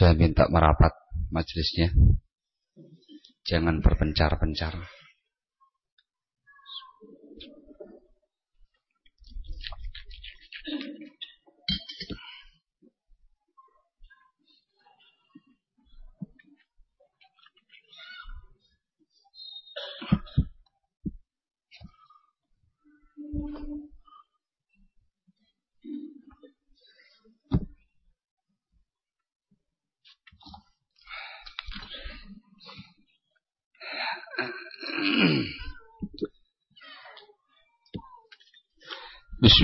Saya minta merapat majelisnya. Jangan berpencar-pencar.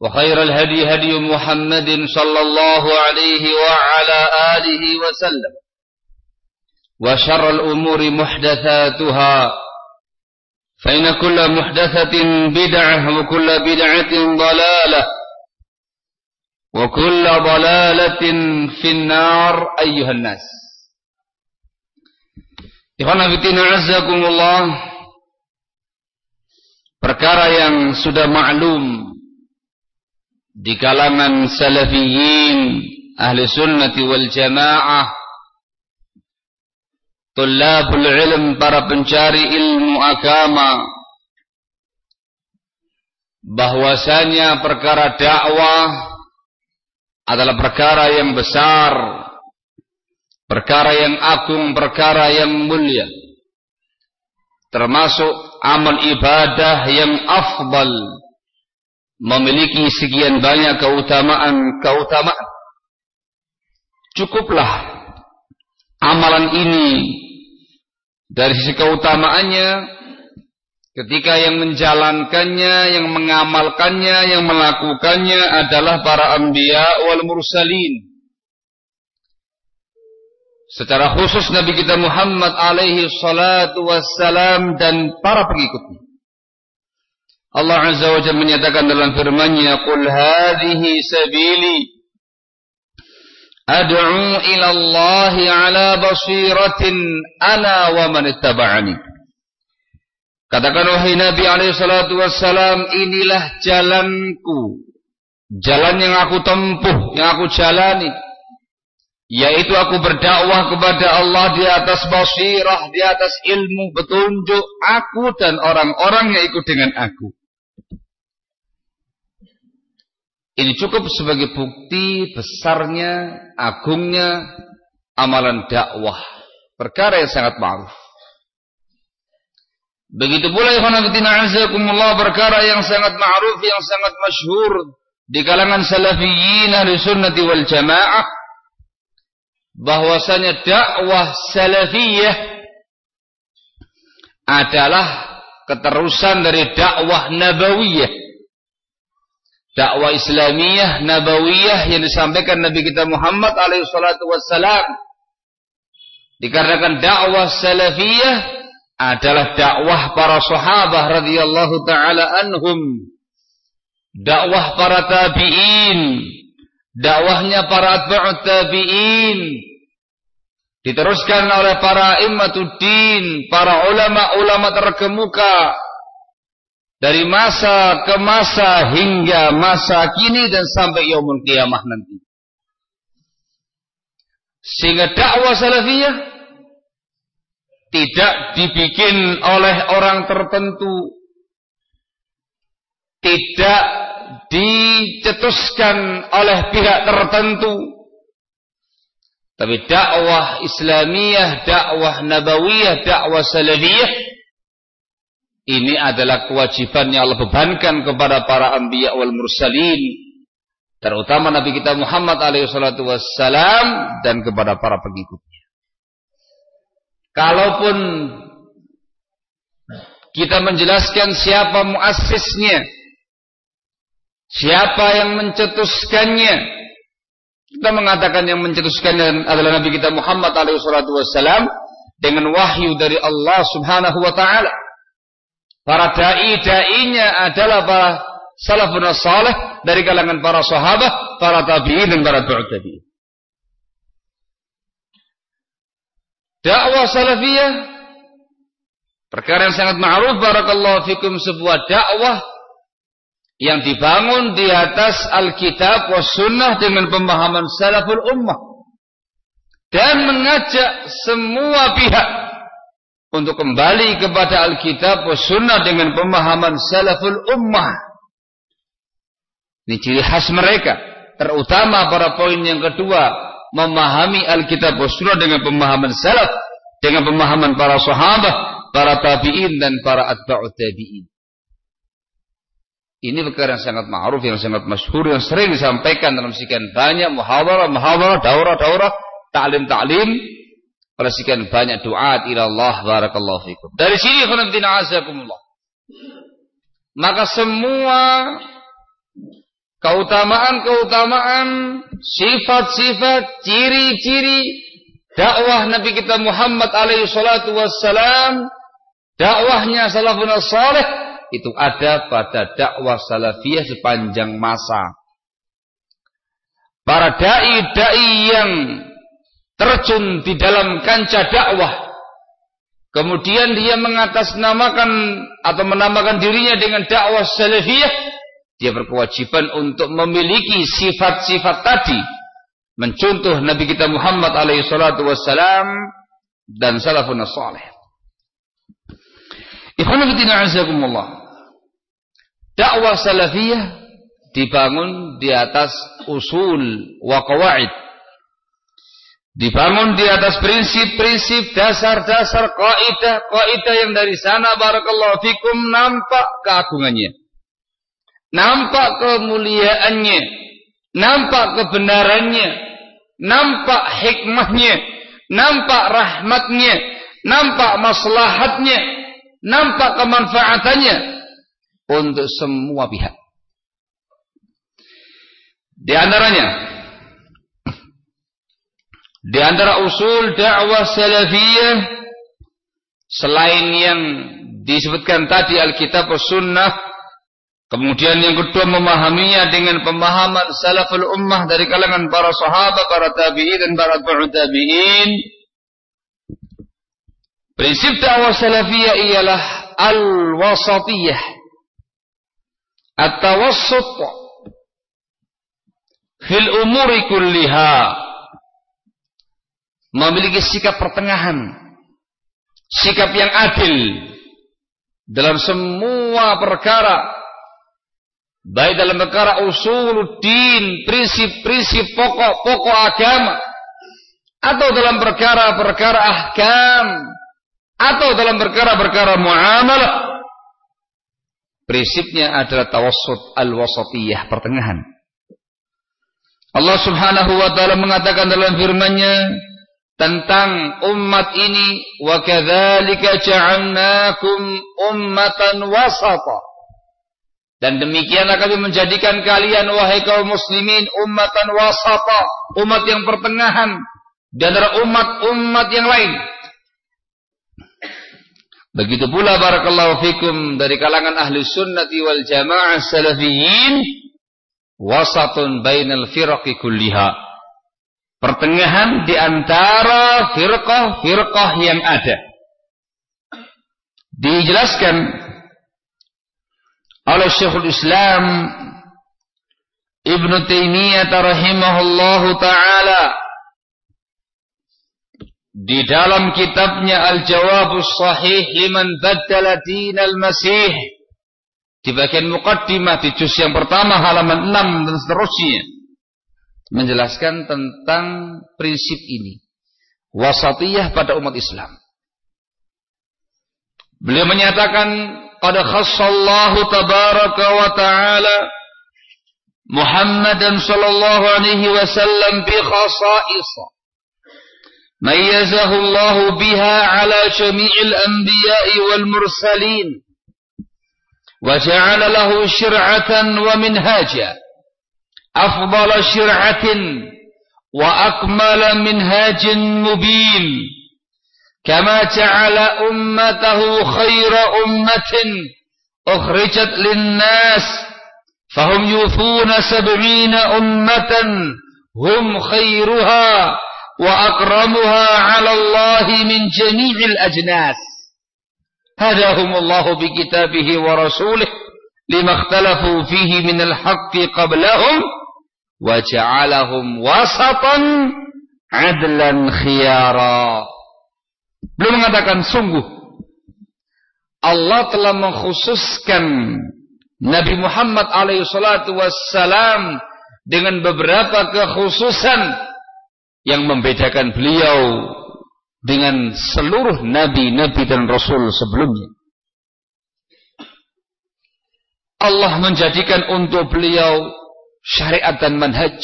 وخير الهدي هدي محمد صلى الله عليه وعلى آله وسلم وشر الأمور محدثاتها فإن كل محدثة بدعة وكل بدعة ضلالة وكل ضلالة في النار أيها الناس Ikhwan Fitina Azzakumullah Perkara yang sudah maklum di kalangan salafiyin ahli sunnati wal jamaah tulabul ilm para pencari ilmu agama bahwasanya perkara dakwah adalah perkara yang besar perkara yang agung perkara yang mulia termasuk amal ibadah yang afdal memiliki sekian banyak keutamaan-keutamaan. Cukuplah amalan ini dari sisi keutamaannya ketika yang menjalankannya, yang mengamalkannya, yang melakukannya adalah para anbiya wal mursalin. Secara khusus Nabi kita Muhammad alaihi salatu wassalam dan para pengikutnya. Allah Azza wa Jalla menyatakan dalam firman-Nya, "Qul hadhihi sabili ad'u ila Allah 'ala basiratin ana wa man ittaba'ani." Katakan wahai Nabi alaihi salatu wassalam, inilah jalanku. Jalan yang aku tempuh, yang aku jalani. Yaitu aku berdakwah kepada Allah di atas basirah, di atas ilmu, petunjuk aku dan orang-orang yang ikut dengan aku. Ini cukup sebagai bukti besarnya, agungnya amalan dakwah. Perkara yang sangat ma'ruf. Begitu pula ikhwanafitina azakumullah perkara yang sangat ma'ruf, yang sangat masyhur di kalangan salafiyyin ahli sunnati wal jamaah bahwasanya dakwah salafiyah adalah keterusan dari dakwah nabawiyah. Dakwah Islamiyah nabawiyah yang disampaikan Nabi kita Muhammad alaihi wassalam. Dikarenakan dakwah salafiyah adalah dakwah para sahabat radhiyallahu taala anhum. Dakwah para tabi'in, dakwahnya para atba'ut tabi'in, Diteruskan oleh para immatuddin, para ulama-ulama terkemuka dari masa ke masa hingga masa kini dan sampai yaumul kiamah nanti. Sehingga dakwah salafiyah tidak dibikin oleh orang tertentu, tidak dicetuskan oleh pihak tertentu, tapi dakwah Islamiyah, dakwah Nabawiyah, dakwah Salafiyah ini adalah kewajiban yang Allah bebankan kepada para anbiya wal mursalin terutama Nabi kita Muhammad alaihi salatu wassalam dan kepada para pengikutnya. Kalaupun kita menjelaskan siapa muassisnya, siapa yang mencetuskannya, kita mengatakan yang mencetuskan adalah Nabi kita Muhammad SAW dengan wahyu dari Allah Subhanahu wa taala. Para dai dainya adalah para salafun salih dari kalangan para sahabat, para tabi'in dan para tabi'in. Dakwah salafiyah perkara yang sangat ma'ruf barakallahu fikum sebuah dakwah yang dibangun di atas Alkitab was sunnah dengan pemahaman salaful ummah dan mengajak semua pihak untuk kembali kepada Alkitab sunnah dengan pemahaman salaful ummah. Ini ciri khas mereka. Terutama pada poin yang kedua memahami Alkitab sunnah dengan pemahaman salaf dengan pemahaman para sahabat para tabi'in dan para atba'ut tabi'in. Ini perkara yang sangat ma'ruf, yang sangat masyhur, yang sering disampaikan dalam sekian banyak muhadarah, muhadarah, daurah, daurah, ta'lim, ta'lim, pada sekian banyak doa ila Allah barakallahu fikum. Dari sini khonabdina azakumullah. Maka semua keutamaan-keutamaan, sifat-sifat, ciri-ciri dakwah Nabi kita Muhammad alaihi salatu wassalam, dakwahnya salafun salih itu ada pada dakwah salafiyah sepanjang masa. Para dai-dai yang terjun di dalam kancah dakwah. Kemudian dia mengatasnamakan atau menamakan dirinya dengan dakwah salafiyah dia berkewajiban untuk memiliki sifat-sifat tadi. Mencontoh Nabi kita Muhammad alaihi salatu wassalam dan salafun salih. Ikhwan fillah azakumullah. Dakwah salafiyah dibangun di atas usul wa qawaid dibangun di atas prinsip-prinsip dasar-dasar kaidah kaidah yang dari sana barakallahu fikum nampak keagungannya. Nampak kemuliaannya. Nampak kebenarannya. Nampak hikmahnya. Nampak rahmatnya. Nampak maslahatnya. Nampak kemanfaatannya. Untuk semua pihak. Di antaranya di antara usul dakwah salafiyah selain yang disebutkan tadi Alkitab Sunnah kemudian yang kedua memahaminya dengan pemahaman salaful ummah dari kalangan para sahabat, para tabi'in dan para tabi'in. Prinsip dakwah salafiyah ialah al-wasatiyah. At-tawassut fil umuri kulliha memiliki sikap pertengahan sikap yang adil dalam semua perkara baik dalam perkara usuluddin prinsip-prinsip pokok-pokok agama atau dalam perkara-perkara ahkam atau dalam perkara-perkara muamalah prinsipnya adalah tawassut al-wasatiyah pertengahan. Allah Subhanahu wa taala mengatakan dalam firman-Nya tentang umat ini wa kadzalika ja'alnakum ummatan wasata dan demikianlah kami menjadikan kalian wahai kaum muslimin ummatan wasata umat yang pertengahan di antara umat-umat yang lain begitu pula barakallahu fikum dari kalangan ahli sunnati wal jamaah salafiyin wasatun bainal firaqi kulliha. Pertengahan di antara firqah-firqah yang ada. Dijelaskan oleh Syekhul Islam Ibn Taimiyah rahimahullahu taala di dalam kitabnya Al-Jawabus Sahih liman baddala dinal Masih di bagian mukaddimah di juz yang pertama halaman 6 dan seterusnya menjelaskan tentang prinsip ini wasatiyah pada umat Islam beliau menyatakan qad khassallahu tabaraka wa ta'ala Muhammadan sallallahu alaihi wasallam bi khasa'is mayyazahu Allah biha ala jami'il anbiya'i wal mursalin وجعل له شرعة ومنهاجا أفضل شرعة وأكمل منهاج مبين. كما جعل أمته خير أمة أخرجت للناس فهم يوفون سبعين أمة هم خيرها وأكرمها على الله من جميع الأجناس. هداهم الله بكتابه ورسوله لما اختلفوا فيه من الحق قبلهم. wa ja'alahum wasatan adlan khiyara. Belum mengatakan sungguh Allah telah mengkhususkan Nabi Muhammad alaihi salatu wassalam dengan beberapa kekhususan yang membedakan beliau dengan seluruh nabi-nabi dan rasul sebelumnya. Allah menjadikan untuk beliau syariat dan manhaj.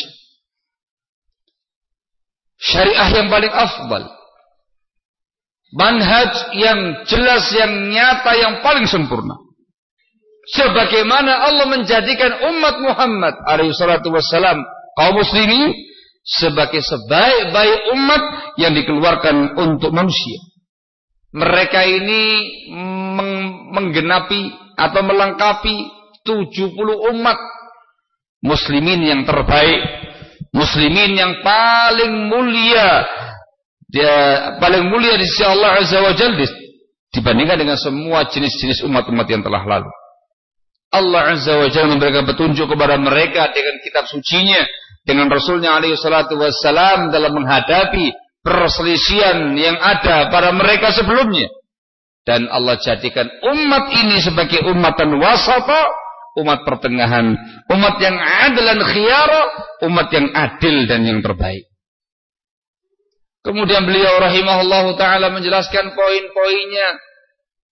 Syariah yang paling afdal. Manhaj yang jelas, yang nyata, yang paling sempurna. Sebagaimana Allah menjadikan umat Muhammad alaihi salatu wassalam kaum muslimin sebagai sebaik-baik umat yang dikeluarkan untuk manusia. Mereka ini meng menggenapi atau melengkapi 70 umat muslimin yang terbaik, muslimin yang paling mulia dia paling mulia di sisi Allah Azza wa Jalla dibandingkan dengan semua jenis-jenis umat-umat yang telah lalu. Allah Azza wa Jalla memberikan petunjuk kepada mereka dengan kitab sucinya dengan Rasulnya alaihi salatu wassalam dalam menghadapi perselisihan yang ada pada mereka sebelumnya. Dan Allah jadikan umat ini sebagai umatan wasata, umat pertengahan, umat yang adil dan khiyara, umat yang adil dan yang terbaik. Kemudian beliau rahimahullah taala menjelaskan poin-poinnya,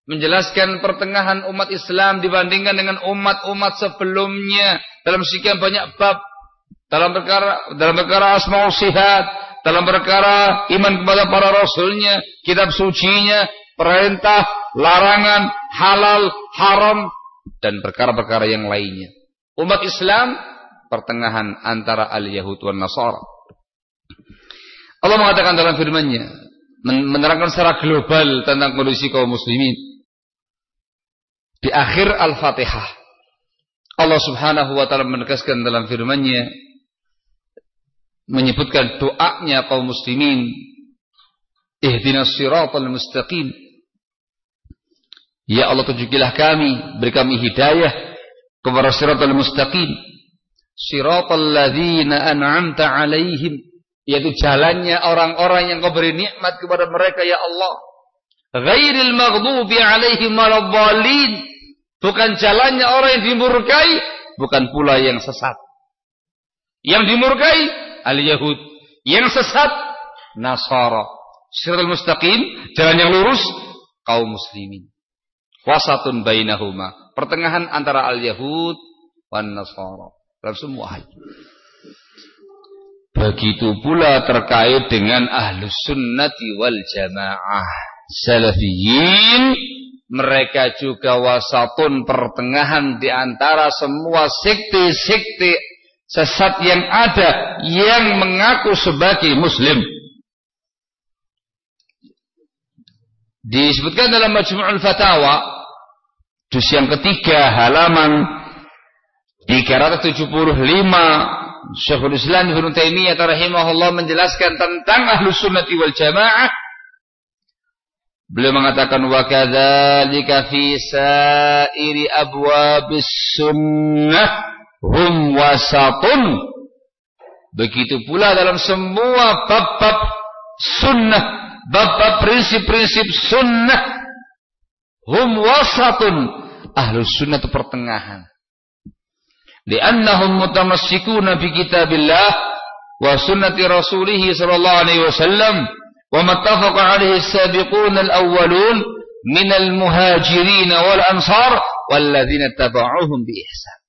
menjelaskan pertengahan umat Islam dibandingkan dengan umat-umat sebelumnya. Dalam sekian banyak bab. Dalam perkara dalam perkara asmaul sihat, dalam perkara iman kepada para rasulnya, kitab sucinya, perintah, larangan, halal, haram dan perkara-perkara yang lainnya. Umat Islam pertengahan antara al-Yahud dan Nasara. Allah mengatakan dalam firman-Nya menerangkan secara global tentang kondisi kaum muslimin. Di akhir Al-Fatihah Allah Subhanahu wa taala menegaskan dalam firman-Nya menyebutkan doanya kaum muslimin ihdinas siratal mustaqim ya Allah tunjukilah kami beri kami hidayah kepada siratal mustaqim siratal ladzina an'amta alaihim yaitu jalannya orang-orang yang kau beri nikmat kepada mereka ya Allah ghairil maghdubi alaihim waladdallin bukan jalannya orang yang dimurkai bukan pula yang sesat yang dimurkai al-Yahud. Yang sesat Nasara. Siratul mustaqim, jalan yang lurus kaum muslimin. Wasatun bainahuma. Pertengahan antara al-Yahud wan Nasara. Dalam semua hal. Begitu pula terkait dengan ahlus sunnati wal jamaah. Salafiyin mereka juga wasatun pertengahan di antara semua sekte-sekte sesat yang ada yang mengaku sebagai muslim. Disebutkan dalam Majmu'ul Fatawa dus yang ketiga halaman 375 Syekhul Islam Ibnu Taimiyah rahimahullah menjelaskan tentang Ahlus Sunnati wal Jamaah Beliau mengatakan wa kadzalika fi sairi abwabis sunnah hum wasatun. Begitu pula dalam semua bab-bab sunnah, bab-bab prinsip-prinsip sunnah Hum wasatun. Ahlus sunnah itu pertengahan. Liannahum mutamassikuna bi kitabillah wa sunnati rasulihi sallallahu alaihi wasallam wa matafaka alaihi sabiqun al-awwalun min al-muhajirin wal ansar walladzina tabauhum bi ihsan.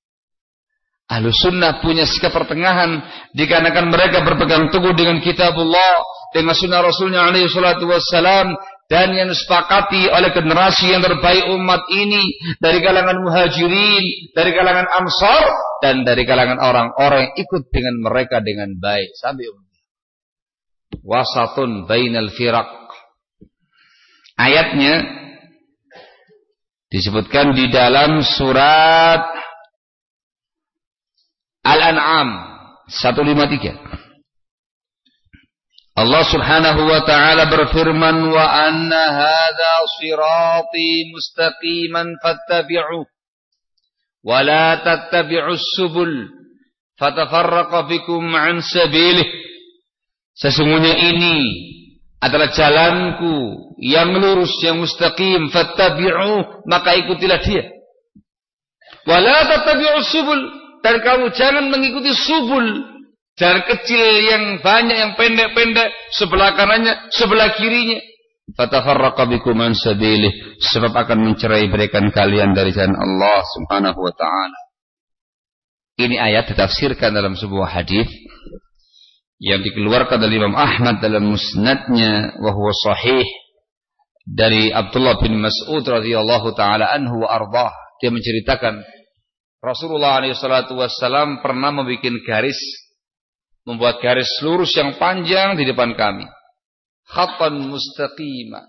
Ahlus sunnah punya sikap pertengahan dikarenakan mereka berpegang teguh dengan kitabullah dengan sunnah Rasulnya alaihi salatu wassalam dan yang disepakati oleh generasi yang terbaik umat ini dari kalangan muhajirin, dari kalangan ansar, dan dari kalangan orang-orang yang ikut dengan mereka dengan baik sampai umur wasatun bainal firaq. Ayatnya disebutkan di dalam surat Al-An'am 153. Allah Subhanahu wa taala berfirman wa anna hadza sirati mustaqiman fattabi'u wa la tattabi'us subul fatafarraqa bikum an sabilihi Sesungguhnya ini adalah jalanku yang lurus, yang mustaqim. Fattabi'u, maka ikutilah dia. Wala tattabi'u subul. Dan kamu jangan mengikuti subul. Jalan kecil yang banyak, yang pendek-pendek. Sebelah kanannya, sebelah kirinya. Fatafarraqa bikum an sabilih. Sebab akan mencerai berikan kalian dari jalan Allah subhanahu wa ta'ala. Ini ayat ditafsirkan dalam sebuah hadis yang dikeluarkan dari Imam Ahmad dalam musnadnya wahwa sahih dari Abdullah bin Mas'ud radhiyallahu taala anhu wa ardah dia menceritakan Rasulullah SAW pernah membuat garis membuat garis lurus yang panjang di depan kami. Khatan mustaqimah.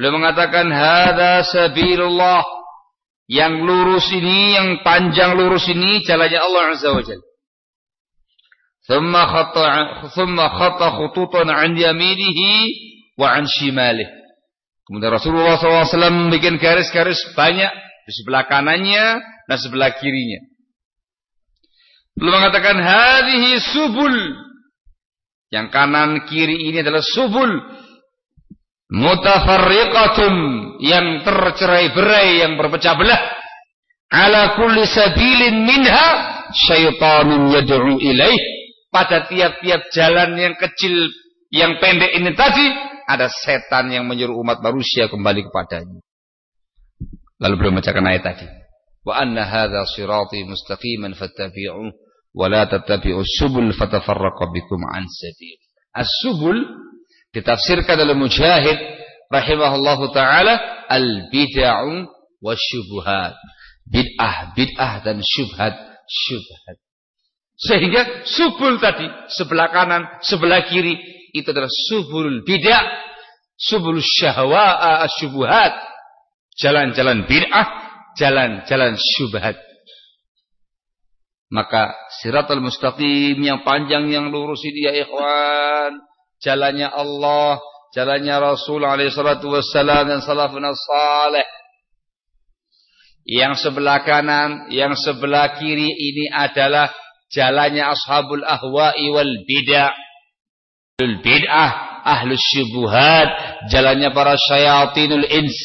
Beliau mengatakan hada sabilullah. Yang lurus ini, yang panjang lurus ini jalannya Allah Azza wa Jalla. Thumma khata thumma khata khututan 'an yaminihi wa 'an shimalihi. Kemudian Rasulullah SAW membuat garis-garis banyak di sebelah kanannya dan sebelah kirinya. Belum mengatakan hadhihi subul. Yang kanan kiri ini adalah subul. Mutafarriqatun. Yang tercerai-berai yang berpecah belah. Ala kulli sabilin minha syaitanun yad'u ilaih. Pada tiap-tiap jalan yang kecil, yang pendek ini tadi, ada setan yang menyuruh umat manusia kembali kepadanya. Lalu beliau membacakan ayat tadi. Wa anna hadha sirati mustaqiman fattabi'uh wa la tattabi'us subul fatafarraqa bikum an sabil. As-subul ditafsirkan dalam Mujahid rahimahullahu taala al-bid'ah wasyubuhat. Bid'ah, bid'ah dan syubhat, syubhat. Sehingga subul tadi sebelah kanan, sebelah kiri itu adalah subul bid'ah, subul syahwa syubhat, jalan-jalan bid'ah, jalan-jalan syubhat. Maka siratal mustaqim yang panjang yang lurus ini ya ikhwan, jalannya Allah, jalannya Rasul alaihi salatu wassalam dan salafun salih. Yang sebelah kanan, yang sebelah kiri ini adalah jalannya ashabul ahwa'i wal bid'ah. Bid'ah, ahlus syubuhat, jalannya para syayatinul ins.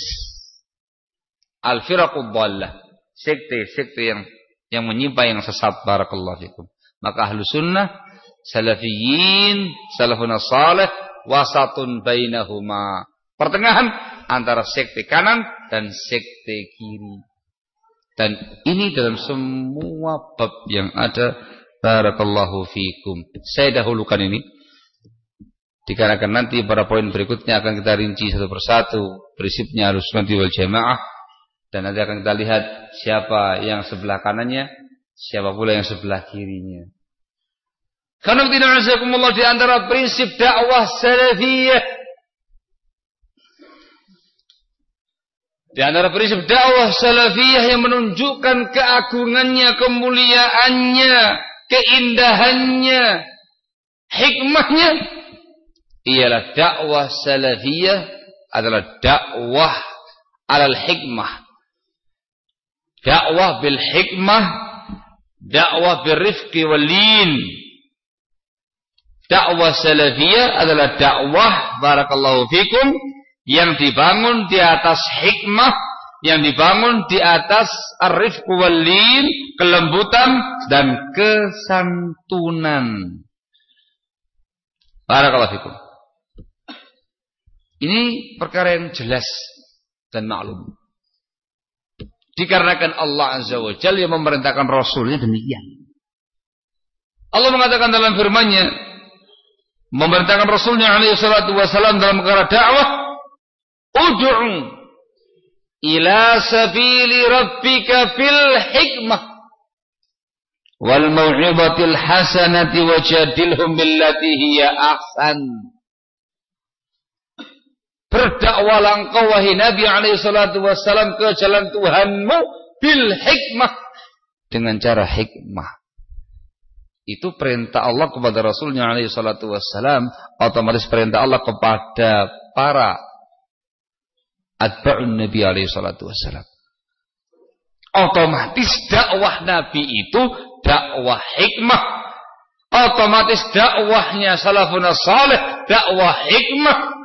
Al-firaqud. Sekte-sekte yang yang menyimpang yang sesat barakallahu fikum. Maka ahlu sunnah, salafiyin, salafun salih, wasatun bainahuma. Pertengahan antara sekte kanan dan sekte kiri. Dan ini dalam semua bab yang ada. Barakallahu fikum. Saya dahulukan ini. Dikarenakan nanti pada poin berikutnya akan kita rinci satu persatu. Prinsipnya harus nanti wal jamaah. Dan nanti akan kita lihat siapa yang sebelah kanannya. Siapa pula yang sebelah kirinya. Karena tidak di antara prinsip dakwah salafiyah Di antara prinsip dakwah salafiyah yang menunjukkan keagungannya, kemuliaannya, keindahannya, hikmahnya ialah dakwah salafiyah adalah dakwah alal hikmah. Dakwah bil hikmah, dakwah bil rifqi wal lin. Dakwah salafiyah adalah dakwah barakallahu fikum yang dibangun di atas hikmah, yang dibangun di atas arif kuwalin, kelembutan dan kesantunan. Barakallahu fikum. Ini perkara yang jelas dan maklum. Dikarenakan Allah Azza wa Jalla yang memerintahkan Rasulnya demikian. Allah mengatakan dalam firman-Nya memerintahkan Rasulnya alaihi salatu wasallam dalam perkara dakwah ud'u ila sabili rabbika bil hikmah wal mau'izatil hasanati wajadilhum billati hiya ahsan Berdakwalah engkau wahai Nabi alaihi salatu wasallam ke jalan Tuhanmu bil hikmah dengan cara hikmah. Itu perintah Allah kepada Rasulnya alaihi salatu wasallam, otomatis perintah Allah kepada para atba'un Nabi alaihi salatu wassalam. Otomatis dakwah Nabi itu dakwah hikmah. Otomatis dakwahnya salafun salih dakwah hikmah.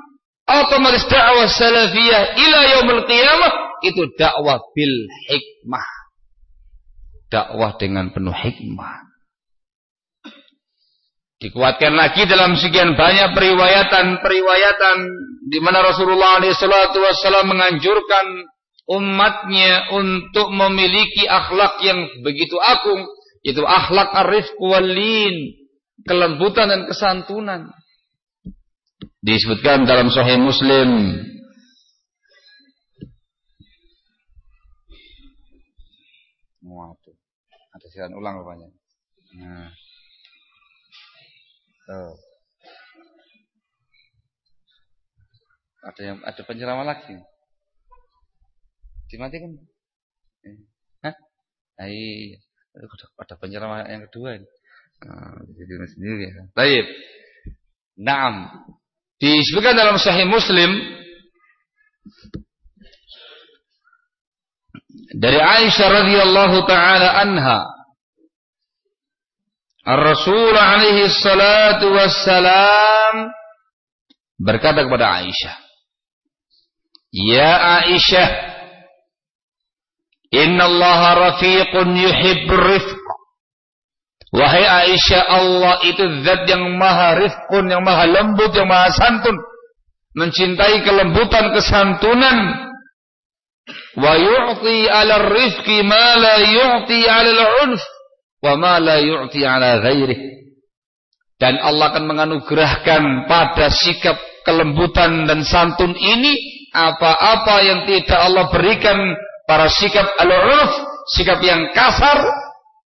Otomatis dakwah salafiyah ila yaumil qiyamah itu dakwah bil hikmah. Dakwah dengan penuh hikmah. Dikuatkan lagi dalam sekian banyak periwayatan-periwayatan di mana Rasulullah SAW menganjurkan umatnya untuk memiliki akhlak yang begitu agung, itu akhlak arif kualin, kelembutan dan kesantunan. Disebutkan dalam Sahih Muslim ada silakan ulang rupanya. Nah. Ada yang ada penceramah lagi. Dimatikan. Eh. Hah? Nah, iya. Ada penceramah yang kedua. Nah, jadi sendiri ya. Baik. Naam. Disebutkan dalam Sahih Muslim dari Aisyah radhiyallahu taala anha Ar-Rasul alaihi salatu wassalam berkata kepada Aisyah, "Ya Aisyah, Inna Allah rafiqun yuhibbur rifq." Wahai Aisyah, Allah itu zat yang maha rifqun, yang maha lembut, yang maha santun. Mencintai kelembutan, kesantunan. Wa yu'ti 'ala rifqi ma la yu'ti 'ala al-'unf wa ma la yu'ti ala ghairih dan Allah akan menganugerahkan pada sikap kelembutan dan santun ini apa-apa yang tidak Allah berikan para sikap al-urf, sikap yang kasar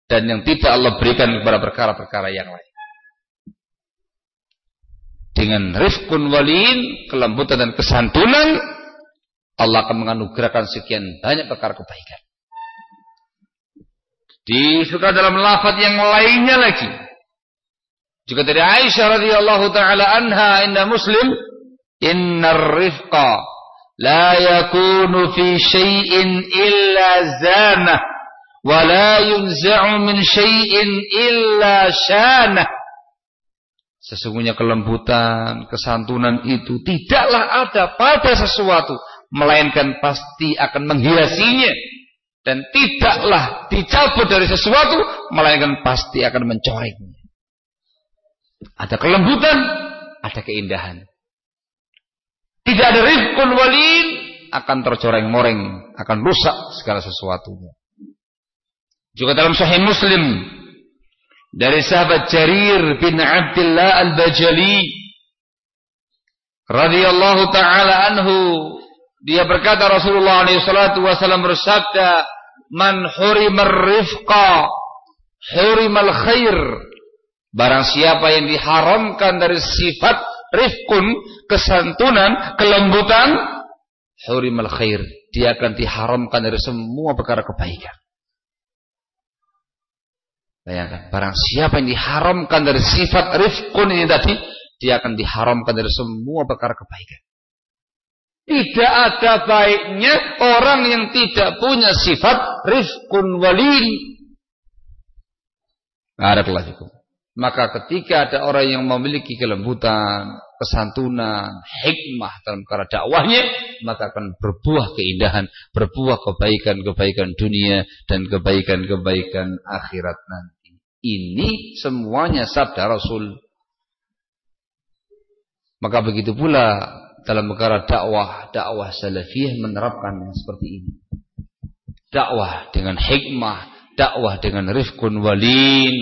dan yang tidak Allah berikan kepada perkara-perkara yang lain. Dengan rifkun walin, kelembutan dan kesantunan, Allah akan menganugerahkan sekian banyak perkara kebaikan. Disuka dalam lafaz yang lainnya lagi. Juga dari Aisyah radhiyallahu taala anha inna Muslim innar rifqa la yakunu fi syai'in illa zana wa la yunza'u min syai'in illa syana. Sesungguhnya kelembutan, kesantunan itu tidaklah ada pada sesuatu melainkan pasti akan menghiasinya dan tidaklah dicabut dari sesuatu melainkan pasti akan mencorengnya. Ada kelembutan, ada keindahan. Tidak ada rifkun walin akan tercoreng-moreng, akan rusak segala sesuatunya. Juga dalam Sahih Muslim. Dari sahabat Jarir bin Abdullah Al-Bajali radhiyallahu taala anhu dia berkata Rasulullah SAW bersabda man hurimar rifqa hurimal khair barang siapa yang diharamkan dari sifat rifkun kesantunan kelembutan hurimal khair. Dia akan diharamkan dari semua perkara kebaikan Bayangkan, barang siapa yang diharamkan dari sifat rifkun ini tadi, dia akan diharamkan dari semua perkara kebaikan. Tidak ada baiknya orang yang tidak punya sifat rifkun walin. Barakallahu Maka ketika ada orang yang memiliki kelembutan, kesantunan, hikmah dalam perkara dakwahnya, maka akan berbuah keindahan, berbuah kebaikan-kebaikan dunia dan kebaikan-kebaikan akhirat nanti. Ini semuanya sabda Rasul. Maka begitu pula dalam perkara dakwah, dakwah salafiyah menerapkan yang seperti ini. Dakwah dengan hikmah, dakwah dengan rifkun walin.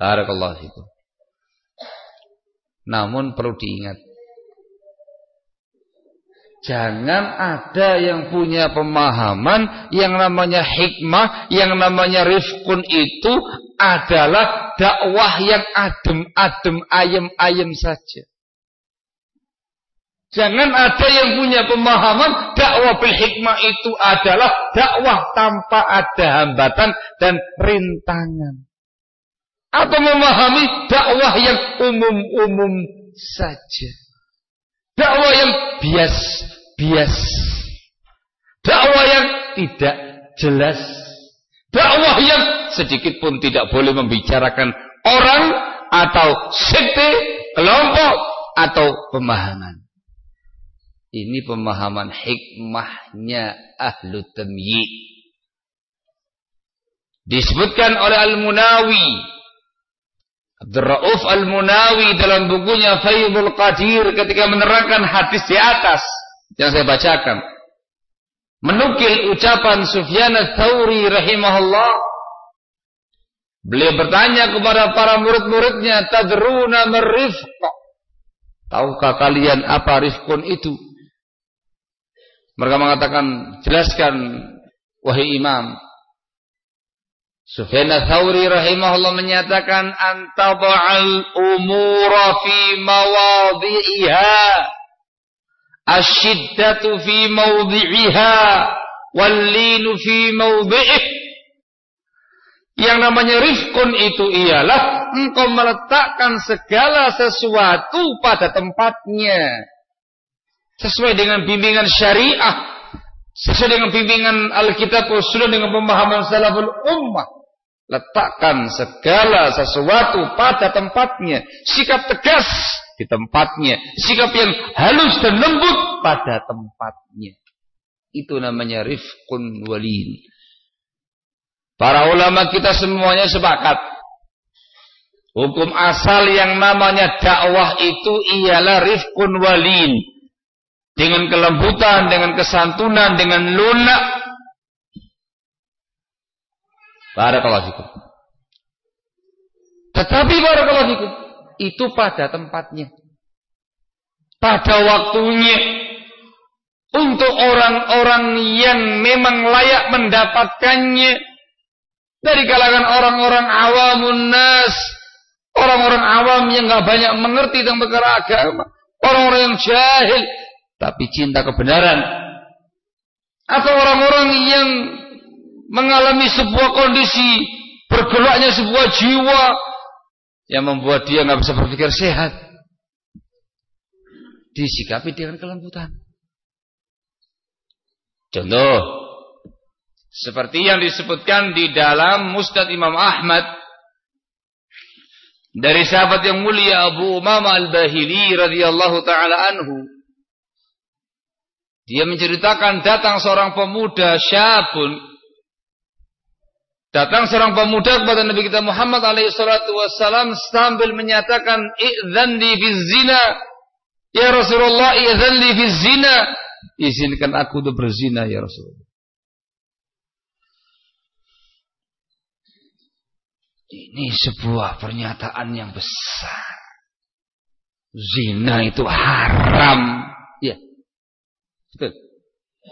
Barakallahu fikum. Namun perlu diingat Jangan ada yang punya pemahaman yang namanya hikmah, yang namanya rifkun itu adalah dakwah yang adem-adem, ayem-ayem saja. Jangan ada yang punya pemahaman dakwah bil hikmah itu adalah dakwah tanpa ada hambatan dan rintangan. Atau memahami dakwah yang umum-umum saja. Dakwah yang bias-bias. Dakwah yang tidak jelas. Dakwah yang sedikit pun tidak boleh membicarakan orang atau sekte, kelompok atau pemahaman. Ini pemahaman hikmahnya ahlu tamyi. Disebutkan oleh Al-Munawi Abdul Rauf Al-Munawi dalam bukunya Faidul Qadir ketika menerangkan hadis di atas yang saya bacakan. Menukil ucapan Sufyan Ats-Tsauri rahimahullah. Beliau bertanya kepada para murid-muridnya tadruna marifq tahukah kalian apa rifkun itu? Mereka mengatakan jelaskan wahai imam Sufyan Thawri rahimahullah menyatakan antaba'al umura fi mawadhi'iha asyiddatu fi mawdhi'iha wallinu fi mawdhi'ih yang namanya rifkun itu ialah engkau meletakkan segala sesuatu pada tempatnya. Sesuai dengan bimbingan syariah. Sesuai dengan bimbingan Alkitab Sunnah dengan pemahaman salaful ummah Letakkan segala sesuatu pada tempatnya. Sikap tegas di tempatnya. Sikap yang halus dan lembut pada tempatnya. Itu namanya rifkun walin. Para ulama kita semuanya sepakat. Hukum asal yang namanya dakwah itu ialah rifkun walin. Dengan kelembutan, dengan kesantunan, dengan lunak, Barakallahu. Tetapi barakallahu itu pada tempatnya. Pada waktunya. Untuk orang-orang yang memang layak mendapatkannya. Dari kalangan orang-orang awamun nas, orang-orang awam yang nggak banyak mengerti tentang perkara agama, orang-orang yang jahil. Tapi cinta kebenaran, atau orang-orang yang mengalami sebuah kondisi bergeraknya sebuah jiwa yang membuat dia nggak bisa berpikir sehat. Disikapi dengan kelembutan. Contoh seperti yang disebutkan di dalam Mustad Imam Ahmad dari sahabat yang mulia Abu Umama Al-Bahili radhiyallahu taala anhu dia menceritakan datang seorang pemuda syabun Datang seorang pemuda kepada Nabi kita Muhammad alaihi salatu wasallam sambil menyatakan idzan li zina. Ya Rasulullah idzan li zina. izinkan aku untuk berzina ya Rasulullah. Ini sebuah pernyataan yang besar. Zina itu haram.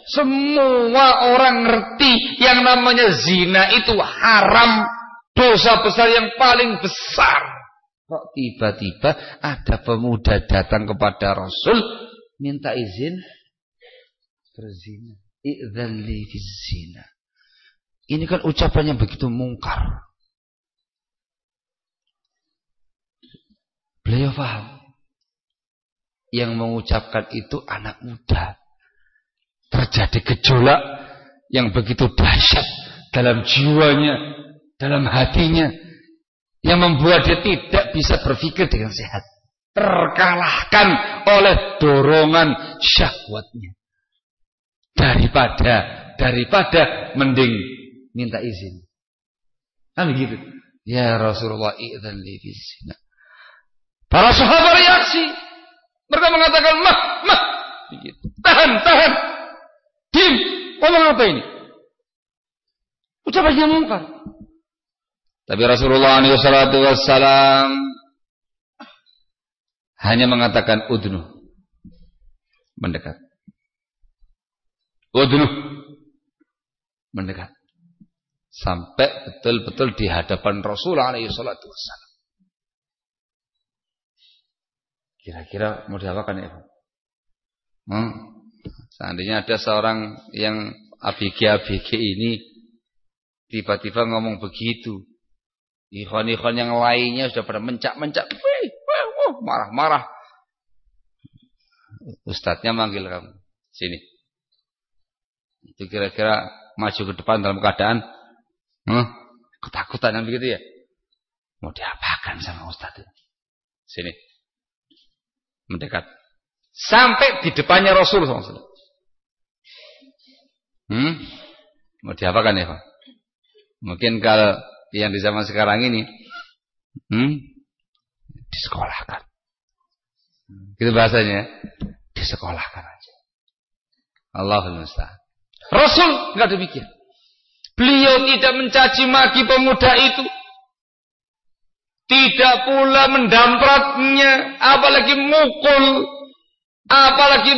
Semua orang ngerti yang namanya zina itu haram. Dosa besar yang paling besar. Kok tiba-tiba ada pemuda datang kepada Rasul minta izin berzina. Idzalli zina. Ini kan ucapannya begitu mungkar. Beliau paham. Yang mengucapkan itu anak muda. Terjadi gejolak yang begitu dahsyat dalam jiwanya, dalam hatinya. Yang membuat dia tidak bisa berpikir dengan sehat. Terkalahkan oleh dorongan syahwatnya. Daripada, daripada mending minta izin. Kan begitu. Ya Rasulullah idzan li Para sahabat reaksi. Mereka mengatakan, mah, mah. Begitu. Tahan, tahan. Ngomong apa ini? Ucapannya mungkar. Tapi Rasulullah SAW hanya mengatakan udnu. Mendekat. Udnu. Mendekat. Sampai betul-betul di hadapan Rasulullah SAW. Kira-kira mau diapakan ya? Hmm? Seandainya ada seorang yang ABG-ABG ini tiba-tiba ngomong begitu. Ikhwan-ikhwan yang lainnya sudah pada mencak-mencak. Marah-marah. Ustadznya manggil kamu. Sini. Itu kira-kira maju ke depan dalam keadaan hmm, ketakutan yang begitu ya. Mau diapakan sama ustadz Sini mendekat. Sampai di depannya Rasul SAW. Hmm? Mau diapakan ya Pak? Mungkin kalau yang di zaman sekarang ini hmm? disekolahkan. Gitu bahasanya. Disekolahkan aja. Allahul musta'an. Rasul nggak demikian. Beliau tidak mencaci maki pemuda itu. Tidak pula mendampratnya, apalagi mukul, apalagi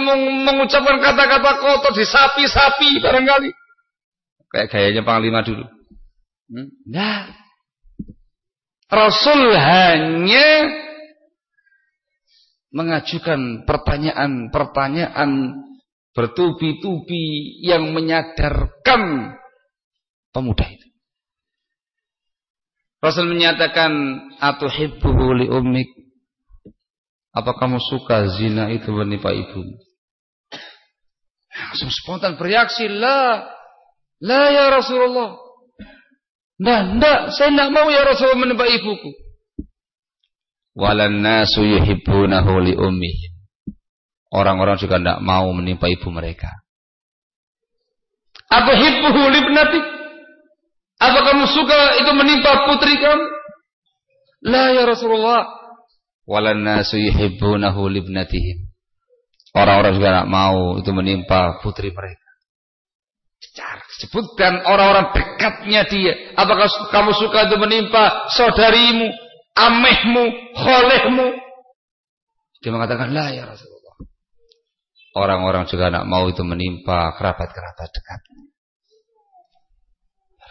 mengucapkan kata-kata kotor di sapi-sapi barangkali. Kayak gayanya panglima dulu. Hmm? Nah, Rasul hanya mengajukan pertanyaan-pertanyaan bertubi-tubi yang menyadarkan pemuda itu. Rasul menyatakan atuhibbuhu li ummik. Apa kamu suka zina itu menimpa ibu? Langsung spontan bereaksi, "La, la ya Rasulullah." Nah, enggak, saya enggak mau ya Rasulullah menimpa ibuku. Walan nasu yuhibbunahu li ummihim. Orang-orang juga enggak mau menimpa ibu mereka. Apa hibbuhu li ibnatik? Apa kamu suka itu menimpa putri kamu? La ya Rasulullah. Walan nasu yuhibbunahu libnatihim. Orang-orang juga tidak mau itu menimpa putri mereka. Secara sebutkan orang-orang dekatnya dia. Apakah kamu suka itu menimpa saudarimu, amehmu, kholehmu? Dia mengatakan, la ya Rasulullah. Orang-orang juga tidak mau itu menimpa kerabat-kerabat dekat.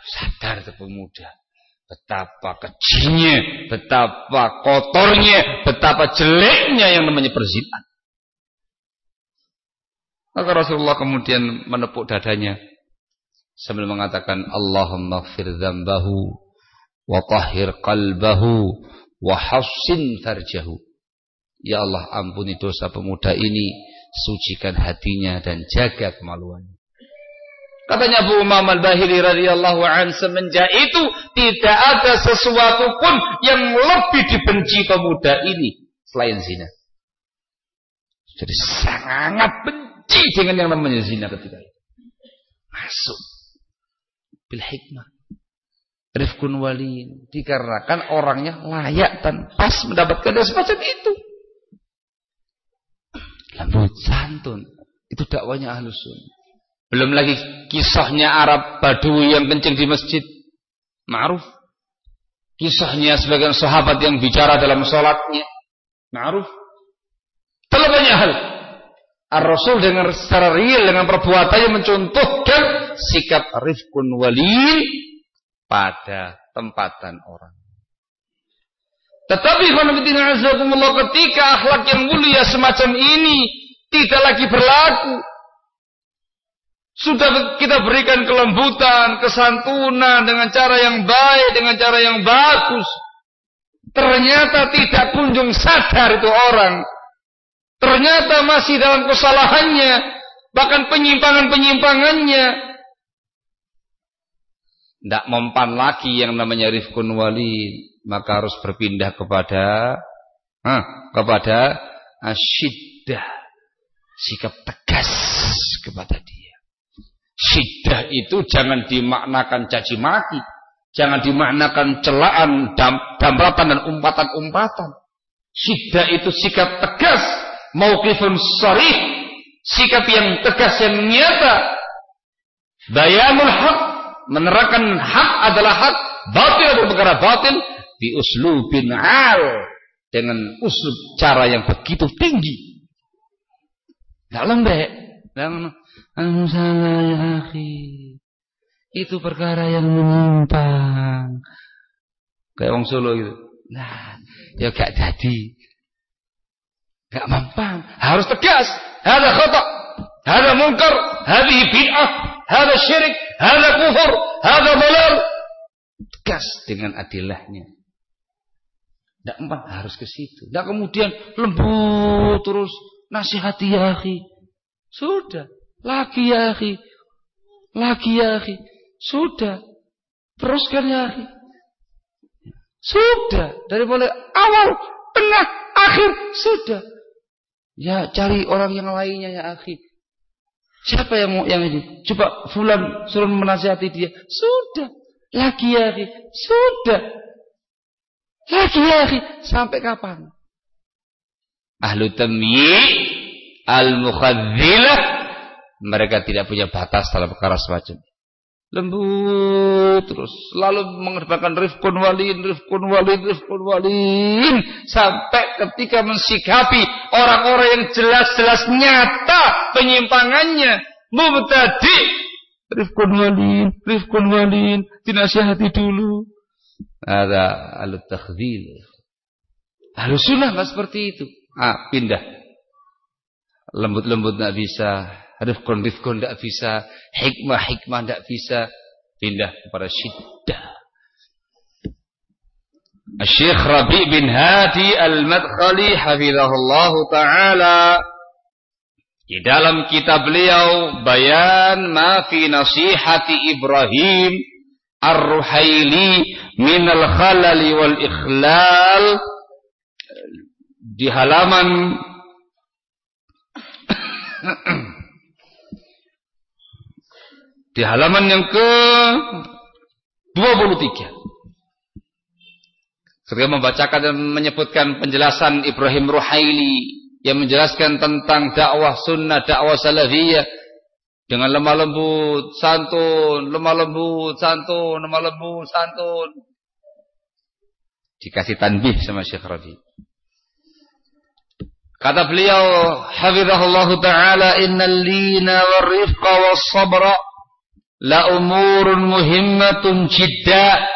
Sadar itu pemuda. Betapa kecilnya, betapa kotornya, betapa jeleknya yang namanya perzinahan. Maka Rasulullah kemudian menepuk dadanya sambil mengatakan Allahumma gfir dzambahu wa tahhir qalbahu wa hassin farjahu. Ya Allah ampuni dosa pemuda ini, sucikan hatinya dan jaga kemaluannya. Katanya Abu Umam al-Bahili radhiyallahu an semenjak itu tidak ada sesuatu pun yang lebih dibenci pemuda ini selain zina. Jadi sangat benci dengan yang namanya zina ketika itu. Masuk bil hikmah. Rifkun walin dikarenakan orangnya layak dan pas mendapatkan yang semacam itu. Lembut santun Itu dakwanya ahlus sunnah. Belum lagi kisahnya Arab Badui yang kencing di masjid. Ma'ruf. Kisahnya sebagian sahabat yang bicara dalam sholatnya. Ma'ruf. Terlalu banyak hal. Ar-Rasul dengan secara real dengan perbuatannya mencontohkan sikap rifkun wali pada tempatan orang. Tetapi ketika akhlak yang mulia semacam ini tidak lagi berlaku. Sudah kita berikan kelembutan, kesantunan dengan cara yang baik, dengan cara yang bagus. Ternyata tidak kunjung sadar itu orang Ternyata masih dalam kesalahannya, bahkan penyimpangan-penyimpangannya. Tidak mempan lagi yang namanya rifkun wali, maka harus berpindah kepada huh, kepada asyiddah, sikap tegas kepada dia. Syiddah itu jangan dimaknakan caci maki, jangan dimaknakan celaan, dam, dan umpatan-umpatan. Syiddah itu sikap tegas mauqifun sarih, sikap yang tegas yang nyata. Bayanul haq, menerangkan hak adalah hak, batil adalah perkara batil di uslubin al dengan uslub cara yang begitu tinggi. Tidak lembek. Anu salah ya akhi. Itu perkara yang menyimpang. Kayak wong Solo gitu. Nah, ya gak jadi. Gak mampan. Harus tegas. Ada khata. Ada munkar. Hadih bid'ah. Ada syirik. Ada kufur. Ada dalal. Tegas dengan adilahnya. Tidak mampan. Harus ke situ. Tidak kemudian lembut terus. Nasihati ya akhi. Sudah. Lagi ya akhi. Lagi ya akhi. Sudah. Teruskan ya akhi. Sudah. Dari mulai awal, tengah, akhir. Sudah. Ya cari orang yang lainnya ya akhi. Siapa yang mau yang ini? Coba fulan suruh menasihati dia. Sudah. Lagi ya akhi. Sudah. Lagi ya akhi. Sampai kapan? Ahlu tamyi al-mukhadzilah mereka tidak punya batas dalam perkara semacam lembut terus. Selalu mengerjakan rifkun walin rifkun walin rifkun walin. Sampai ketika mensikapi orang-orang yang jelas-jelas nyata penyimpangannya. Mubtadi. Rifkun walin rifkun walin. Dinasihati dulu. Ada alut takhdil halus sunnah nggak seperti itu? Ah pindah. Lembut-lembut nggak bisa rifkun-rifkun tidak bisa, hikmah-hikmah tidak bisa, pindah kepada syiddah. Syekh Rabi bin Hadi Al-Madkhali hafizahullah taala di dalam kitab beliau Bayan ma fi nasihati Ibrahim Ar-Ruhaili min al-khalal wal ikhlal di halaman Di halaman yang ke 23. Ketika membacakan dan menyebutkan penjelasan Ibrahim Ruhaili yang menjelaskan tentang dakwah sunnah, dakwah salafiyah dengan lemah lembut, santun, lemah lembut, santun, lemah lembut, santun. Dikasih tanbih sama Syekh Rabi. Kata beliau, hafizahullah taala, "Innal lina war-rifqa was-sabra" la umurun muhimmatun jidda